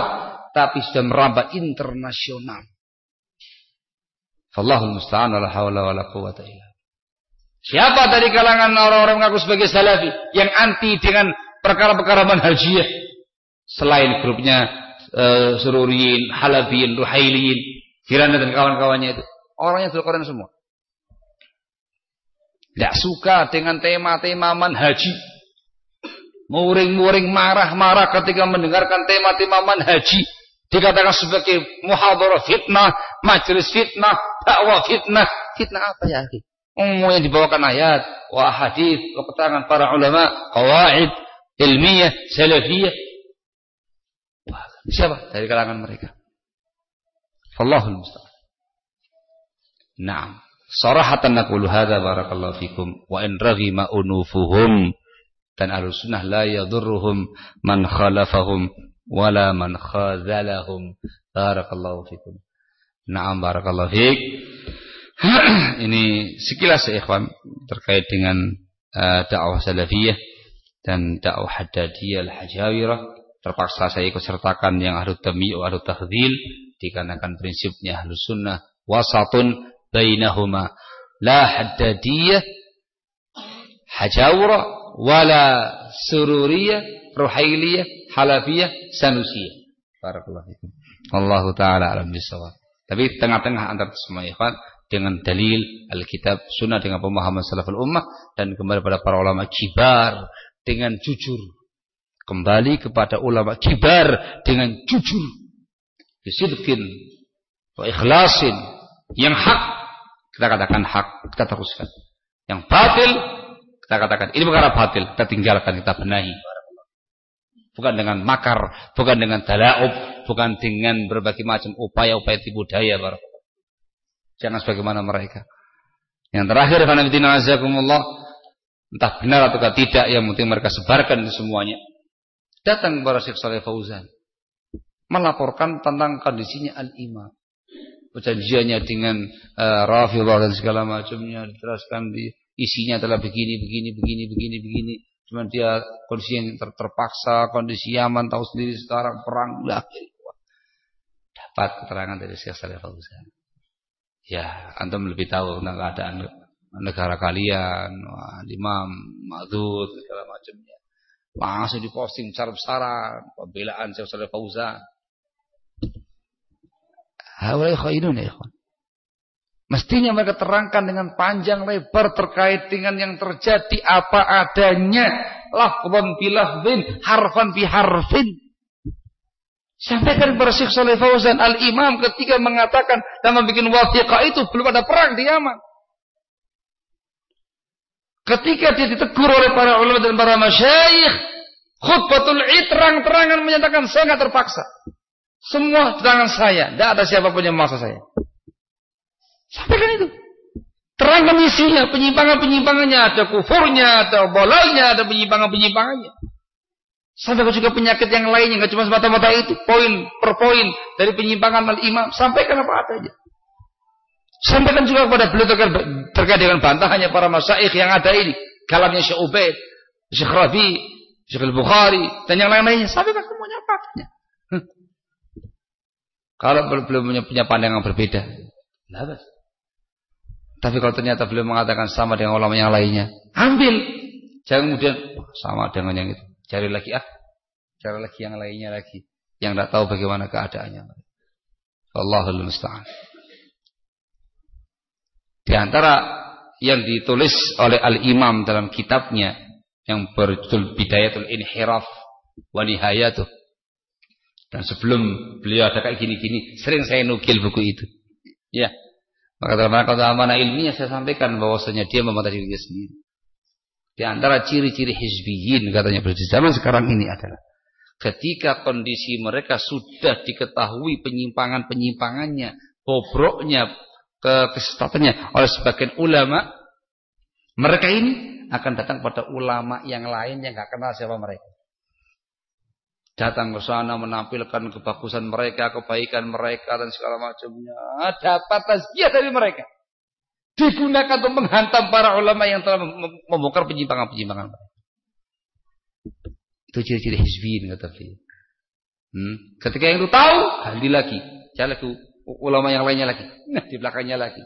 tapi sudah merambah internasional. Fallahul musta'an wala hawla wala quwata illa. Siapa dari kalangan orang-orang mengaku sebagai salafi yang anti dengan perkara-perkara manhajiyah? selain grupnya Sururiyin, Halabiyin, Ruhailiyin, Firanda dan kawan-kawannya itu. Orangnya Zulkarnain semua. Tidak suka dengan tema-tema manhaji. Muring-muring marah-marah ketika mendengarkan tema-tema manhaji. Dikatakan sebagai muhadharah fitnah, majelis fitnah, dakwah fitnah. Fitnah apa ya? Umum yang dibawakan ayat, wa hadis, keterangan para ulama, kawaid, ilmiah, salafiyah. Siapa? Dari kalangan mereka. Allahul musta'an. Naam. Sarahatan naqulu hadza barakallahu fikum wa in raghima unufuhum dan ahlus sunnah la yadurruhum man khalafahum wala man khazalahum barakallahu fikum. Naam barakallahu fik. Ini sekilas ya ikhwan terkait dengan uh, dakwah salafiyah dan dakwah haddadiyah al-hajawirah terpaksa saya ikut sertakan yang ahlu tami'u ahlu tahdil dikarenakan prinsipnya ahlu sunnah wasatun bainahuma. La haddadiyah hajawra wala sururiyah ruhailiyah halafiyah sanusiyah. Barakallahu Allah taala alam bisawab. Tapi tengah-tengah antara semua ikhwan dengan dalil Alkitab sunnah dengan pemahaman salaful ummah dan kembali pada para ulama kibar dengan jujur kembali kepada ulama kibar dengan jujur bisidqin wa ikhlasin yang hak kita katakan hak kita teruskan yang batil kita katakan ini perkara batil kita tinggalkan kita benahi bukan dengan makar, bukan dengan dalaub, bukan dengan berbagai macam upaya-upaya tipu daya. Jangan sebagaimana mereka. Yang terakhir Fanabidina azakumullah entah benar atau tidak yang penting mereka sebarkan semuanya. Datang kepada Syekh Saleh Fauzan melaporkan tentang kondisinya al-imam. Perjanjiannya dengan uh, Rafidhah dan segala macamnya diteruskan di isinya adalah begini begini begini begini begini. Cuma dia kondisi yang ter terpaksa, kondisi aman, tahu sendiri sekarang perang lah. Dapat keterangan dari Syekh Saleh Fauzan. Ya, antum lebih tahu tentang keadaan negara kalian, wah, imam, madud, segala macamnya. Langsung diposting besar-besaran, pembelaan Syekh Saleh Fauzan. Hawalai khairun ya ikhwan. Mestinya mereka terangkan dengan panjang lebar terkait dengan yang terjadi apa adanya. Lafzan bilafzin, harfan biharfin. Sampaikan kepada Syekh Saleh Fauzan Al-Imam ketika mengatakan dan membuat wathiqah itu belum ada perang di Yaman. Ketika dia ditegur oleh para ulama dan para masyayikh, khutbatul id terang-terangan menyatakan saya enggak terpaksa. Semua di tangan saya, tidak ada siapa pun yang memaksa saya. Sampaikan itu. Terangkan isinya, penyimpangan-penyimpangannya, ada kufurnya, ada bolalnya, ada penyimpangan-penyimpangannya. Sampaikan juga penyakit yang lainnya, nggak cuma semata-mata itu, poin per poin dari penyimpangan al-imam. Sampaikan apa adanya. Sampaikan juga kepada beliau terkait, dengan bantahannya para masyaikh yang ada ini. Kalamnya Syekh Ubaid, Syekh Rabi, Syekh Al-Bukhari, dan yang lain-lainnya. Sampaikan semuanya apa adanya. Kalau belum punya, pandangan berbeda. Nah, Tapi kalau ternyata beliau mengatakan sama dengan ulama yang lainnya, ambil. Jangan kemudian sama dengan yang itu. Cari lagi ah. Cari lagi yang lainnya lagi. Yang tidak tahu bagaimana keadaannya. Allahul musta'an. Di antara yang ditulis oleh Al-Imam dalam kitabnya yang berjudul Bidayatul Inhiraf wa Nihayatuh. Dan sebelum beliau ada kayak gini-gini, sering saya nukil buku itu. Ya. Maka dalam rangka amanah ilmiah saya sampaikan bahwasanya dia membatasi dirinya sendiri. Di antara ciri-ciri hizbiyin katanya di zaman sekarang ini adalah ketika kondisi mereka sudah diketahui penyimpangan-penyimpangannya, bobroknya, ke kesesatannya oleh sebagian ulama, mereka ini akan datang pada ulama yang lain yang gak kenal siapa mereka. Datang ke sana menampilkan kebagusan mereka, kebaikan mereka dan segala macamnya. Dapat tazkiyah dari mereka digunakan untuk menghantam para ulama yang telah membongkar penyimpangan-penyimpangan Itu ciri-ciri hizbin kata beliau. Hmm. Ketika yang itu tahu, gali lagi, lagi ulama yang lainnya lagi, nah di belakangnya lagi.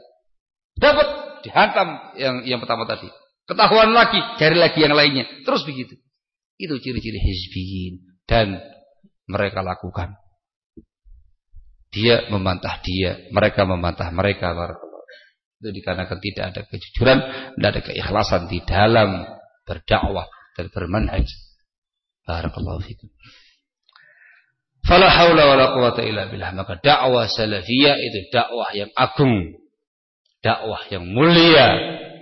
Dapat dihantam yang yang pertama tadi. Ketahuan lagi, cari lagi yang lainnya. Terus begitu. Itu ciri-ciri hizbin dan mereka lakukan. Dia membantah dia, mereka membantah mereka. Itu dikarenakan tidak ada kejujuran, tidak ada keikhlasan di dalam berdakwah dan bermanhaj. Barakallahu fikum. Fala haula wala quwata illa billah. Maka dakwah salafiyah itu dakwah yang agung. Dakwah yang mulia.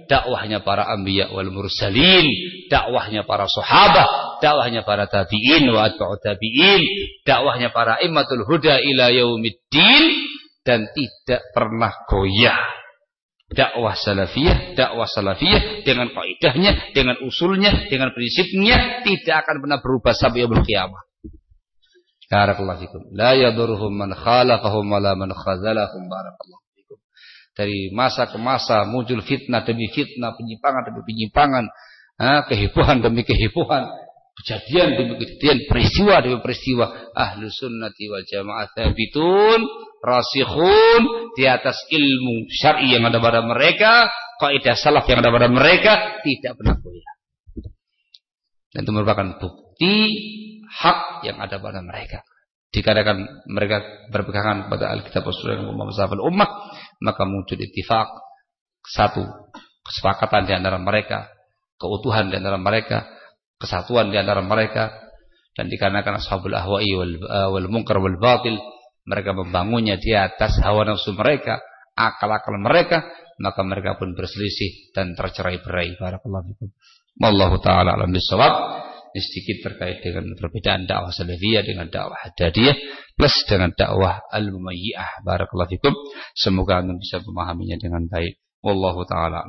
Dakwahnya para anbiya wal mursalin. Dakwahnya para sahabat. Dakwahnya para tabi'in wa atba'u tabi'in. Dakwahnya para immatul huda ila yaumiddin. Dan tidak pernah goyah dakwah salafiyah, dakwah salafiyah dengan kaidahnya, dengan usulnya, dengan prinsipnya tidak akan pernah berubah sampai yaumul kiamat. Barakallahu fikum. La yadurhum man khalaqahum wala man khazalahum. Barakallahu fikum. Dari masa ke masa muncul fitnah demi fitnah, penyimpangan demi penyimpangan, kehebohan demi kehebohan, kejadian demi kejadian, peristiwa demi peristiwa. Ahlu sunnati wal jamaah thabitun rasikhun di atas ilmu syar'i yang ada pada mereka, kaidah salaf yang ada pada mereka tidak pernah goyah. Dan itu merupakan bukti hak yang ada pada mereka. Dikarenakan mereka berpegangan pada Alkitab Rasulullah dan ummah, maka muncul ittifaq satu kesepakatan di antara mereka, keutuhan di antara mereka, kesatuan di antara mereka dan dikarenakan ashabul ahwa'i wal, uh, wal munkar wal batil mereka membangunnya di atas hawa nafsu mereka, akal-akal mereka, maka mereka pun berselisih dan tercerai-berai. Barakallahu fikum. Wallahu taala alam bisawab. Sedikit terkait dengan perbedaan dakwah salafiyah dengan dakwah hadadiyah plus dengan dakwah al-mumayyiyah. Barakallahu fikum. Semoga anda bisa memahaminya dengan baik. Wallahu taala.